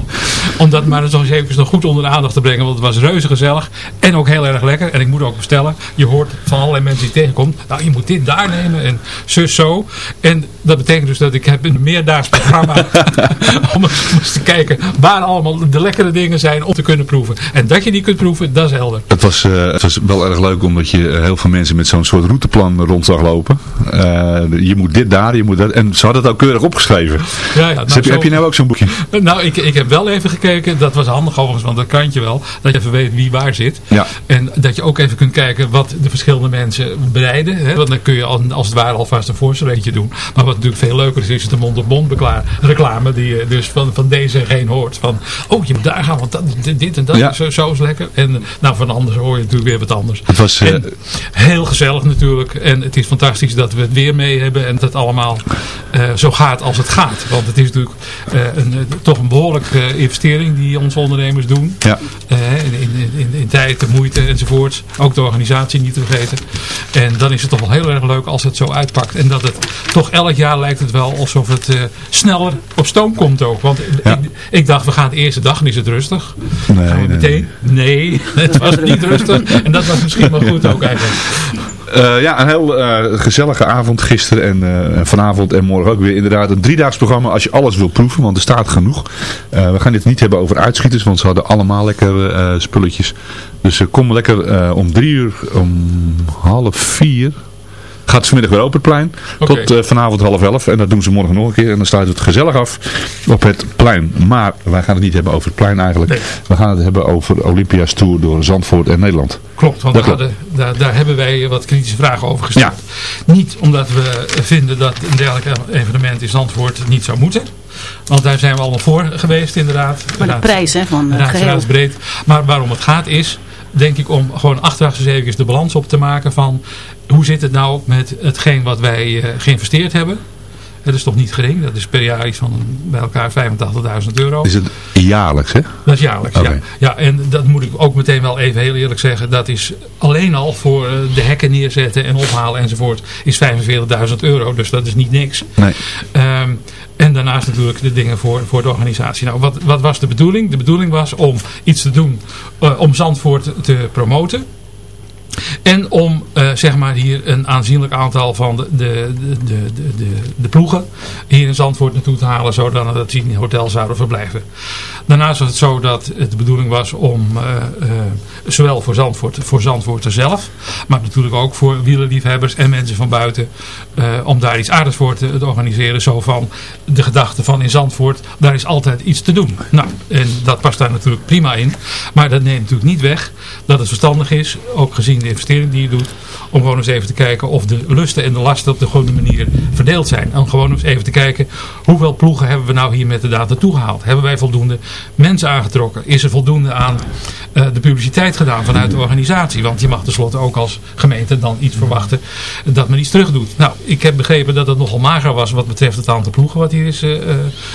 Om dat maar eens eventjes nog goed onder de aandacht te brengen, want het was reuze gezellig en ook heel erg lekker. En ik moet ook bestellen, je hoort van allerlei mensen die tegenkomt, nou je moet dit daar nemen en zus zo. En dat betekent dus dat ik heb een meerdaags programma om eens te kijken waar allemaal de lekkere dingen zijn om te kunnen proeven. En dat je die kunt proeven, dat is helder. Het was, uh, het was wel erg leuk omdat je uh, heel veel mensen met zo'n soort routeplan rond zag lopen. Uh, je moet dit daar, je moet dat. En ze hadden het ook keurig opgeschreven. Ja, ja, nou, dus heb, je, heb je nou ook zo'n boekje? Nou, ik, ik heb wel even gekeken. Dat was handig overigens, want dat kan je wel. Dat je even weet wie waar zit. Ja. En dat je ook even kunt kijken wat de verschillende mensen bereiden. Hè? Want dan kun je als, als het ware alvast een voorstelletje doen. Maar wat natuurlijk veel leuker is, is de mond-op-mond reclame. Die je dus van, van deze geen hoort. Van, oh, je moet daar gaan, want dat, dit en dat Ja. zo, zo is lekker. En nou, van anders hoor je natuurlijk weer wat anders. Het was, en heel gezellig natuurlijk. En het is fantastisch dat we het weer mee hebben. En dat het allemaal uh, zo gaat als het gaat. Want het is natuurlijk uh, een, toch een behoorlijke investering die onze ondernemers doen. Ja. In, in, in, in, tijd, de moeite enzovoorts. Ook de organisatie niet te vergeten. En dan is het toch wel heel erg leuk als het zo uitpakt. En dat het toch elk jaar lijkt het wel alsof het uh, sneller op stoom komt ook. Want ja. ik, ik, dacht, we gaan de eerste dag is het rustig. Nee, gaan we nee, meteen? Nee. nee, het was niet rustig. En dat was misschien wel goed ook eigenlijk. Uh, ja, een heel uh, gezellige avond gisteren en uh, vanavond en morgen ook weer. Inderdaad een driedaags programma als je alles wil proeven, want er staat genoeg. we gaan dit niet hebben over uitschieters, want ze hadden allemaal lekkere spulletjes. Dus kom lekker om drie uur, om half vier gaat het vanmiddag weer open het plein. Okay. Tot uh, vanavond half elf. En dat doen ze morgen nog een keer. En dan sluit het gezellig af op het plein. Maar wij gaan het niet hebben over het plein eigenlijk. Nee. We gaan het hebben over Olympia's Tour door Zandvoort en Nederland. Klopt, want daar, hadden, daar, daar, hebben wij wat kritische vragen over gesteld. Ja. Niet omdat we vinden dat een dergelijk evenement in Zandvoort niet zou moeten. Want daar zijn we allemaal voor geweest inderdaad. Maar de prijs hè, van het geheel. breed. Maar waarom het gaat is, denk ik om gewoon achteraf eens even de balans op te maken van hoe zit het nou met hetgeen wat wij uh, geïnvesteerd hebben. Dat is toch niet gering. Dat is per jaar iets van bij elkaar 85.000 euro. Is het jaarlijks hè? Dat is jaarlijks, okay. ja. ja. En dat moet ik ook meteen wel even heel eerlijk zeggen. Dat is alleen al voor de hekken neerzetten en ophalen enzovoort is 45.000 euro. Dus dat is niet niks. Nee. Um, en daarnaast natuurlijk de dingen voor, voor de organisatie. Nou, wat, wat was de bedoeling? De bedoeling was om iets te doen uh, om Zandvoort te promoten. En om uh, zeg maar hier een aanzienlijk aantal van de, de, de, de, de, ploegen hier in Zandvoort naartoe te halen. Zodat ze in hotel zouden verblijven. Daarnaast was het zo dat het de bedoeling was om uh, uh, zowel voor Zandvoort, voor Zandvoort zelf. Maar natuurlijk ook voor wielerliefhebbers en mensen van buiten. om daar iets aardigs voor te, te, organiseren. Zo van de gedachte van in Zandvoort, daar is altijd iets te doen. Nou, en dat past daar natuurlijk prima in. Maar dat neemt natuurlijk niet weg dat het verstandig is, ook gezien de investering die je doet, om gewoon eens even te kijken of de lusten en de lasten op de goede manier verdeeld zijn. En gewoon eens even te kijken, hoeveel ploegen hebben we nou hier met de data toegehaald? Hebben wij voldoende mensen aangetrokken? Is er voldoende aan uh, de publiciteit gedaan vanuit de organisatie? Want je mag tenslotte ook als gemeente dan iets verwachten dat men iets terug doet. Nou, ik heb begrepen dat het nogal mager was wat betreft het aantal ploegen wat hier is uh,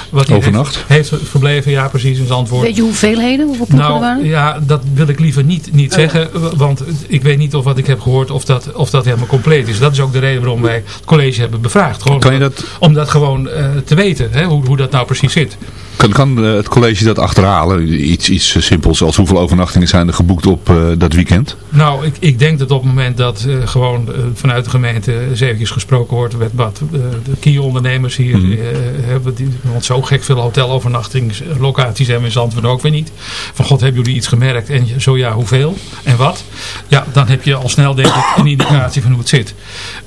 wat hier Overnacht? Heeft, heeft, verbleven. Ja, precies, in Zandvoort. Weet je hoeveelheden? Hoeveel ploegen nou, er waren? Ja, dat wil ik liever niet, niet zeggen. Want ik weet niet of wat ik heb gehoord of dat, of dat helemaal compleet is. Dat is ook de reden waarom wij het college hebben bevraagd. Gewoon dat... Om dat gewoon uh, te weten, hè, hoe, hoe dat nou precies zit. Kan, kan uh, het college dat achterhalen? Iets, iets simpels als hoeveel overnachtingen zijn er geboekt op uh, dat weekend? Nou, ik, ik denk dat op het moment dat gewoon vanuit de gemeente eens eventjes gesproken wordt met wat de key-ondernemers hier Mhm. hebben. Die, want zo gek veel hotelovernachtingslocaties hebben we in Zandvoort ook weer niet. Van god, hebben jullie iets gemerkt? En zo ja, hoeveel? En wat? Ja, dan heb je al snel denk ik een indicatie van hoe het zit.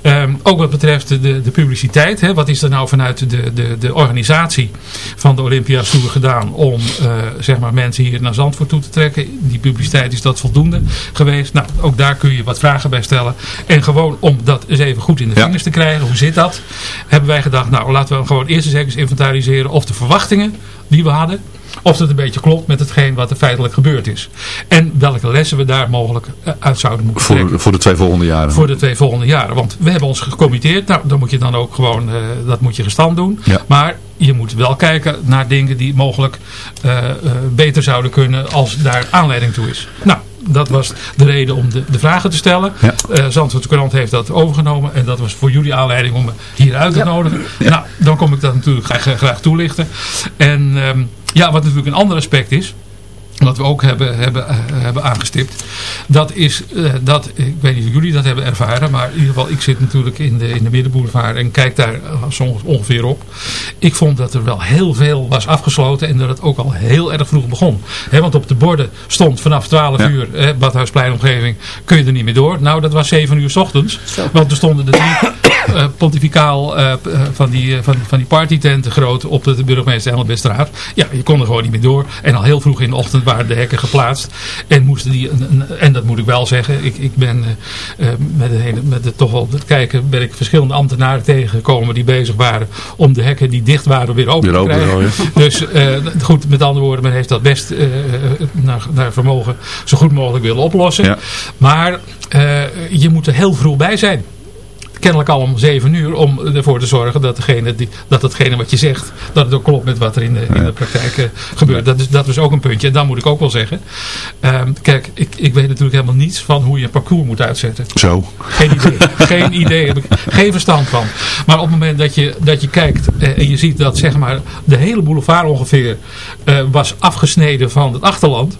Um, ook wat betreft de, de publiciteit. Hè, wat is er nou vanuit de, de, de organisatie van de Olympia Gedaan om uh, zeg maar mensen hier naar Zandvoort toe te trekken? Die publiciteit is dat voldoende geweest? Nou, ook daar kun je wat vragen bij stellen. En gewoon om dat eens even goed in de vingers te krijgen. Hoe zit dat? Hebben wij gedacht, nou laten we gewoon eerst eens even inventariseren of de verwachtingen die we hadden. Of dat een beetje klopt met hetgeen wat er feitelijk gebeurd is. En welke lessen we daar mogelijk eh, uit zouden moeten trekken. Voor, voor de twee volgende jaren. Voor de twee volgende jaren. Want we hebben ons gecommitteerd. Nou, dan moet je dan ook gewoon, eh, dat moet je gestand doen. Ja. Maar je moet wel kijken naar dingen die mogelijk eh, eh, beter zouden kunnen als daar aanleiding toe is. Nou, dat was de reden om de, de vragen te stellen. Ja. Eh Zandvoort Krant heeft dat overgenomen. En dat was voor jullie aanleiding om me hier uit te nodigen. Nou, dan kom ik dat natuurlijk graag, graag toelichten. En ehm, ja, wat natuurlijk een ander aspect is wat we ook hebben, hebben, eh, hebben aangestipt. Dat is eh, dat, ik weet niet of jullie dat hebben ervaren, maar in ieder geval, ik zit natuurlijk in de, in de middenboulevard en kijk daar eh, zo ongeveer op. Ik vond dat er wel heel veel was afgesloten en dat het ook al heel erg vroeg begon. Hè, want op de borden stond vanaf 12 uur, hè, Badhuisplein omgeving, kun je er niet meer door. Nou, dat was 7 uur s ochtends, want er stonden er drie eh, pontificaal eh, eh, van, die, eh, van, van die partytenten groot op de, de burgemeester Engelbestraat. Ja, je kon er gewoon niet meer door. En al heel vroeg in de ochtend waren de hekken geplaatst. En moesten die, een- een- en dat moet ik wel zeggen, ik, ik ben eh, eh, met, een hele, met het, toch wel het kijken, ben ik verschillende ambtenaren tegengekomen die bezig waren om de hekken die dicht waren weer open te krijgen. oh ja. Dus eh, goed, met andere woorden, men heeft dat best naar, naar vermogen zo goed mogelijk willen oplossen. Ja. Maar je moet er heel vroeg bij zijn kennelijk al om 7 uur om ervoor te zorgen dat, degene die, dat hetgene wat je zegt, dat het ook klopt met wat er in de, in de praktijk eh, gebeurt. Dat is, dat is ook een puntje. En dan moet ik ook wel zeggen, ehm, kijk, ik, ik weet natuurlijk helemaal niets van hoe je een parcours moet uitzetten. Zo. Geen idee. geen idee. Heb ik geen verstand van. Maar op het moment dat je, dat je kijkt eh, en je ziet dat zeg maar de hele boulevard ongeveer eh, was afgesneden van het achterland.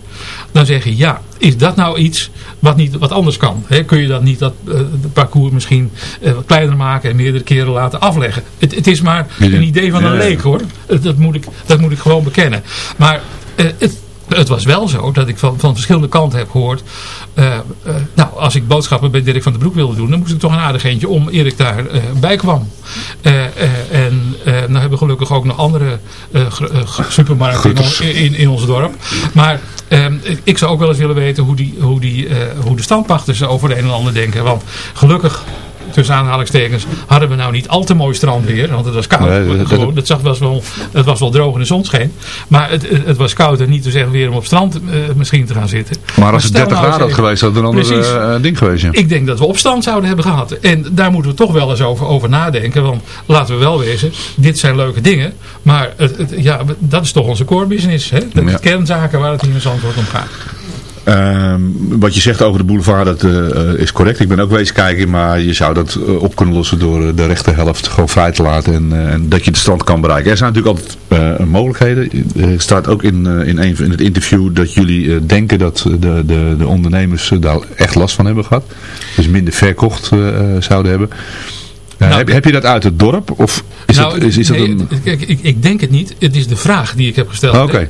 Dan zeg je ja, is dat nou iets wat, niet, wat anders kan? Kun je dat niet dat eh, parcours misschien eh, wat kleiner maken en meerdere keren laten afleggen? Het, het is maar een idee van een leek hoor. Dat, dat moet ik, dat moet ik gewoon bekennen. Maar eh, het, het was wel zo dat ik van, van verschillende kanten heb gehoord. eh, eh, nou, als ik boodschappen bij Dirk van den Broek wilde doen, dan moest ik toch een aardig eentje om eer ik daar eh, bij kwam. En nou hebben we gelukkig ook nog andere supermarkten in, ons- in, in ons dorp. Maar ehm, ik zou ook wel eens willen weten hoe, die, hoe, die, hoe de standpachters over de een en ander denken. Want gelukkig tussen aanhalingstekens, hadden we nou niet al te mooi strandweer. Want het was koud. Nee, dat- Gewoon, zag, was wel, het was wel droog en de zon scheen. Maar het, het, was koud en niet te zeggen weer om op strand eh, misschien te gaan zitten. Maar als het stel 30 nou graden had geweest, had het een ander eh, ding geweest. Ja. Ik denk dat we opstand zouden hebben gehad. En daar moeten we toch wel eens over, over nadenken. Want laten we wel wezen, dit zijn leuke dingen. Maar het, het- ja, dat is toch onze core business. Hè? De Ja. kernzaken waar het hier in Zandvoort om gaat. Ehm, wat je zegt over de boulevard, dat eh, is correct. Ik ben ook wezen kijken, maar je zou dat eh, op kunnen lossen door eh, de rechterhelft gewoon vrij te laten en, en dat je de strand kan bereiken. Er zijn natuurlijk altijd mogelijkheden. Er staat ook in, in, een, in het interview dat jullie denken dat de, de, de ondernemers daar echt last van hebben gehad. Dus minder verkocht zouden hebben. Nou, heb, heb je dat uit het dorp? Of is, nou, het, is, is nee, dat een... kijk, ik, ik denk het niet. Het is de vraag die ik heb gesteld. Ah,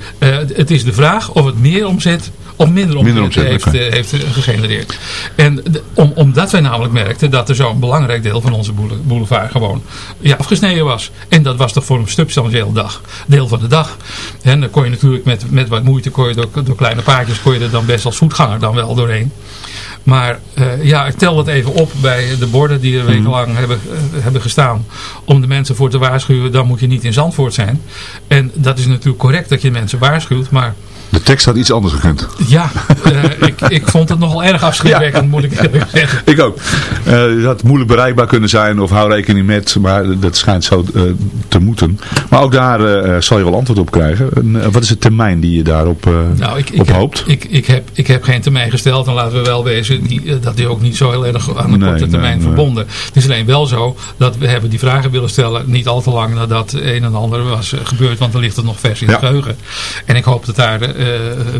het is de vraag of het meer omzet of minder omzet, heeft, eh, heeft gegenereerd. En om, omdat wij namelijk merkten dat er zo'n belangrijk deel van onze boule- boulevard gewoon ja, afgesneden was. En dat was toch voor een substantieel dag, deel van de dag. En dan kon je natuurlijk met, met wat moeite, kon je door, door kleine paadjes, kon je er dan best als voetganger dan wel doorheen. Maar eh, ja, ik tel dat even op bij de borden die er Mhm. wekenlang hebben, eh, hebben gestaan. Om de mensen voor te waarschuwen, dan moet je niet in Zandvoort zijn. En dat is natuurlijk correct dat je mensen waarschuwt. Maar De tekst had iets anders gekund. ja, eh, ik, ik vond het nogal erg afschrikwekkend, moet ik eerlijk zeggen. Ik ook. Eh, het had moeilijk bereikbaar kunnen zijn of hou rekening met, maar dat schijnt zo eh, te moeten. Maar ook daar zal je wel antwoord op krijgen. En, wat is de termijn die je daarop Nou, ik, ik, op heb, hoopt? ik, ik, heb, ik heb geen termijn gesteld en laten we wel wezen die, dat die ook niet zo heel erg aan de Nee, korte termijn nee. verbonden. Het is alleen wel zo dat we hebben die vragen willen stellen niet al te lang nadat een en ander was gebeurd, want dan ligt het nog vers in Ja. het geheugen. En ik hoop dat daar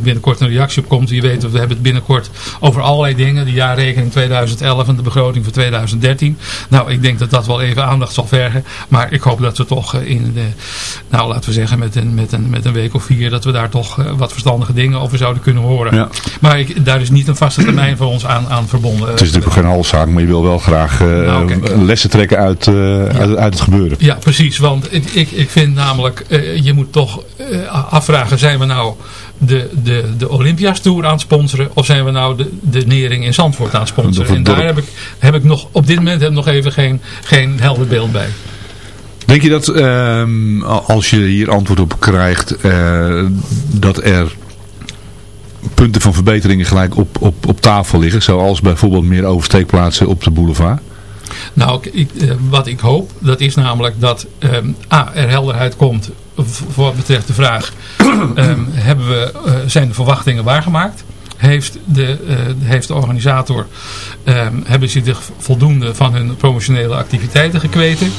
binnenkort een reactie op komt. Je weet, we hebben het binnenkort over allerlei dingen, de jaarrekening 2011 en de begroting voor 2013. Nou, ik denk dat dat wel even aandacht zal vergen, maar ik hoop dat we toch eh, in de, nou laten we zeggen met een, met een, met een week of vier, dat we daar toch eh, wat verstandige dingen over zouden kunnen horen. Ja. Maar ik, daar is niet een vaste termijn voor ons aan, aan verbonden. Het is natuurlijk geen halszaak, maar je wil wel graag eh, Nou, kijk. lessen trekken uit, eh, uit, uit het gebeuren. Ja, precies. Want ik, ik, ik vind namelijk, eh, je moet toch eh, afvragen, zijn we nou de, de, de Olympia's Tour aan het sponsoren of zijn we nou de, de Nering in Zandvoort aan het sponsoren? En daar heb ik, heb ik nog, op dit moment heb ik nog even geen, geen helder beeld bij. Denk je dat ehm, als je hier antwoord op krijgt, eh, dat er punten van verbeteringen gelijk op, op, op tafel liggen? Zoals bijvoorbeeld meer oversteekplaatsen op de boulevard? Nou, ik, eh, wat ik hoop, dat is namelijk dat ehm, A, er helderheid komt voor wat betreft de vraag, ehm, hebben we, eh, zijn de verwachtingen waargemaakt? Heeft de, uh, heeft de organisator, um, hebben ze zich voldoende van hun promotionele activiteiten gekweten.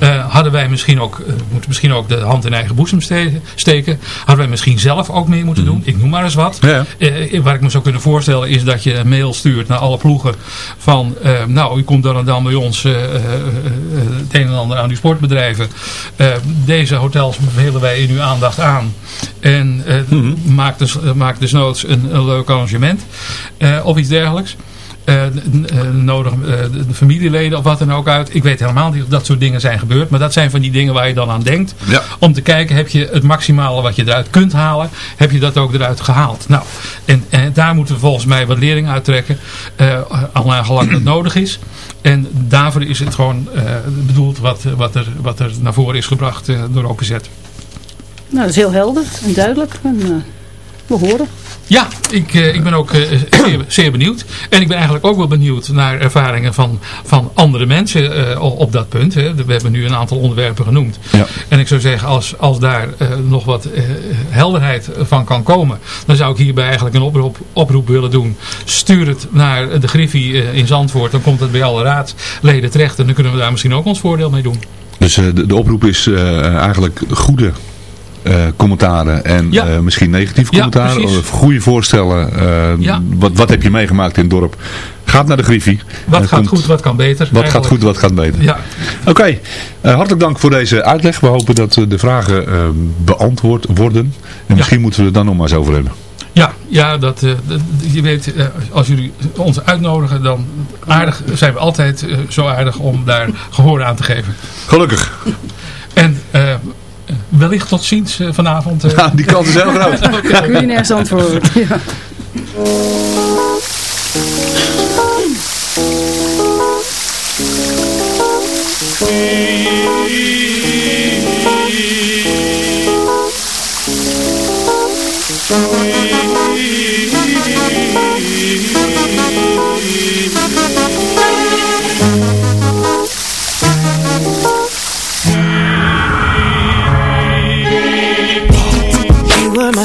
Uh, hadden wij misschien ook, uh, moeten misschien ook de hand in eigen boezem steken. Hadden wij misschien zelf ook meer moeten doen. Ik noem maar eens wat. Ja. waar ik me zou kunnen voorstellen is dat je een mail stuurt naar alle ploegen van, nou u komt dan en dan bij ons het een en ander aan uw sportbedrijven. deze hotels bevelen wij in uw aandacht aan. En mm -hmm. maak, dus, maak desnoods een, een leuk arrangement uh, of iets dergelijks. Uh, nodig de familieleden of wat dan ook uit. Ik weet helemaal niet of dat soort dingen zijn gebeurd. Maar dat zijn van die dingen waar je dan aan denkt. Ja. Om te kijken, heb je het maximale wat je eruit kunt halen. Heb je dat ook eruit gehaald. Nou, en, en daar moeten we volgens mij wat lering uit trekken. Uh, al gelang dat nodig is. En daarvoor is het gewoon bedoeld wat, wat, er, wat er naar voren is gebracht door OPZ. Nou, dat is heel helder en duidelijk. En, we horen. Ja, ik, uh, ik ben ook uh, zeer, zeer, benieuwd. En ik ben eigenlijk ook wel benieuwd naar ervaringen van, van andere mensen uh, op dat punt. Hè. We hebben nu een aantal onderwerpen genoemd. Ja. En ik zou zeggen, als, als daar nog wat helderheid van kan komen, dan zou ik hierbij eigenlijk een oproep, oproep willen doen. Stuur het naar de Griffie in Zandvoort. Dan komt het bij alle raadsleden terecht. En dan kunnen we daar misschien ook ons voordeel mee doen. Dus de, de oproep is eigenlijk goede uh, commentaren en ja. uh, misschien negatieve commentaren. Ja, of goede voorstellen. Uh, ja. wat, wat heb je meegemaakt in het dorp? Gaat naar de Griffie. Wat gaat komt, goed, wat kan beter. Wat eigenlijk. gaat goed, wat gaat beter. Ja. Oké, okay. hartelijk dank voor deze uitleg. We hopen dat de vragen beantwoord worden. En misschien moeten we er dan nog maar eens over hebben. Ja, ja dat, uh, je weet, als jullie ons uitnodigen, dan aardig, zijn we altijd zo aardig om daar gehoor aan te geven. Gelukkig. En wellicht tot ziens uh, vanavond. Uh. Ja, die kans is heel groot. okay. Culinair Zandvoort. Ja.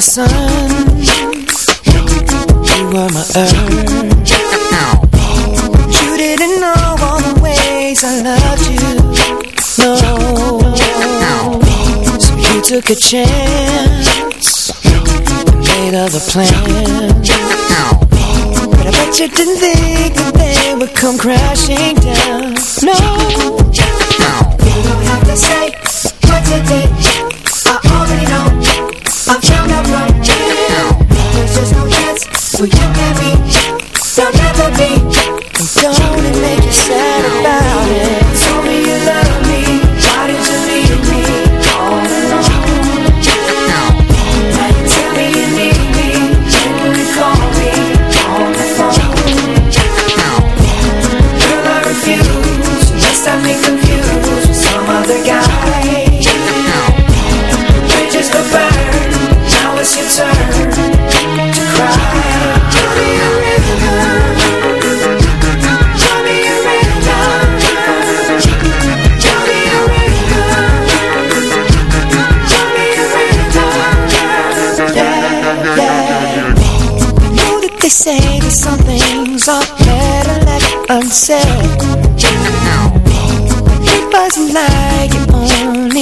Sun You were my earth You didn't know all the ways I loved you No So you took a chance Made other plans But I bet you didn't think that they would come crashing down No You don't have to say what you did you and me There'll never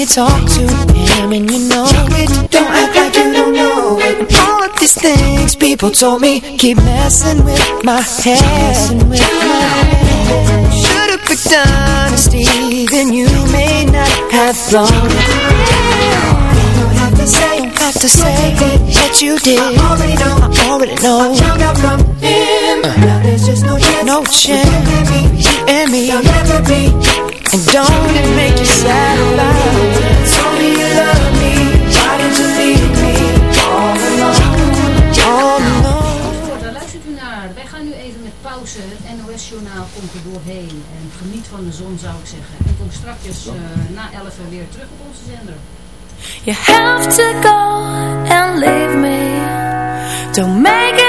talk to him and you know it. Don't act like you don't know it. All of these things people told me keep messing with my head. Should've picked honesty, then you may not have thought. Don't have to say, don't have to say that you did. I already know, I already know. I found out from him. Uh. Now there's just no chance, no chance. You and me, there'll never be. And don't it make you sad it? Told me you love me. Why did you leave me all alone? All alone. Daar luistert u naar. Wij gaan nu even met pauze. NOS-journaal komt er doorheen. En geniet van de zon zou ik zeggen. En kom straks uh, na 11 weer terug op onze zender. You have to go and leave me Don't make it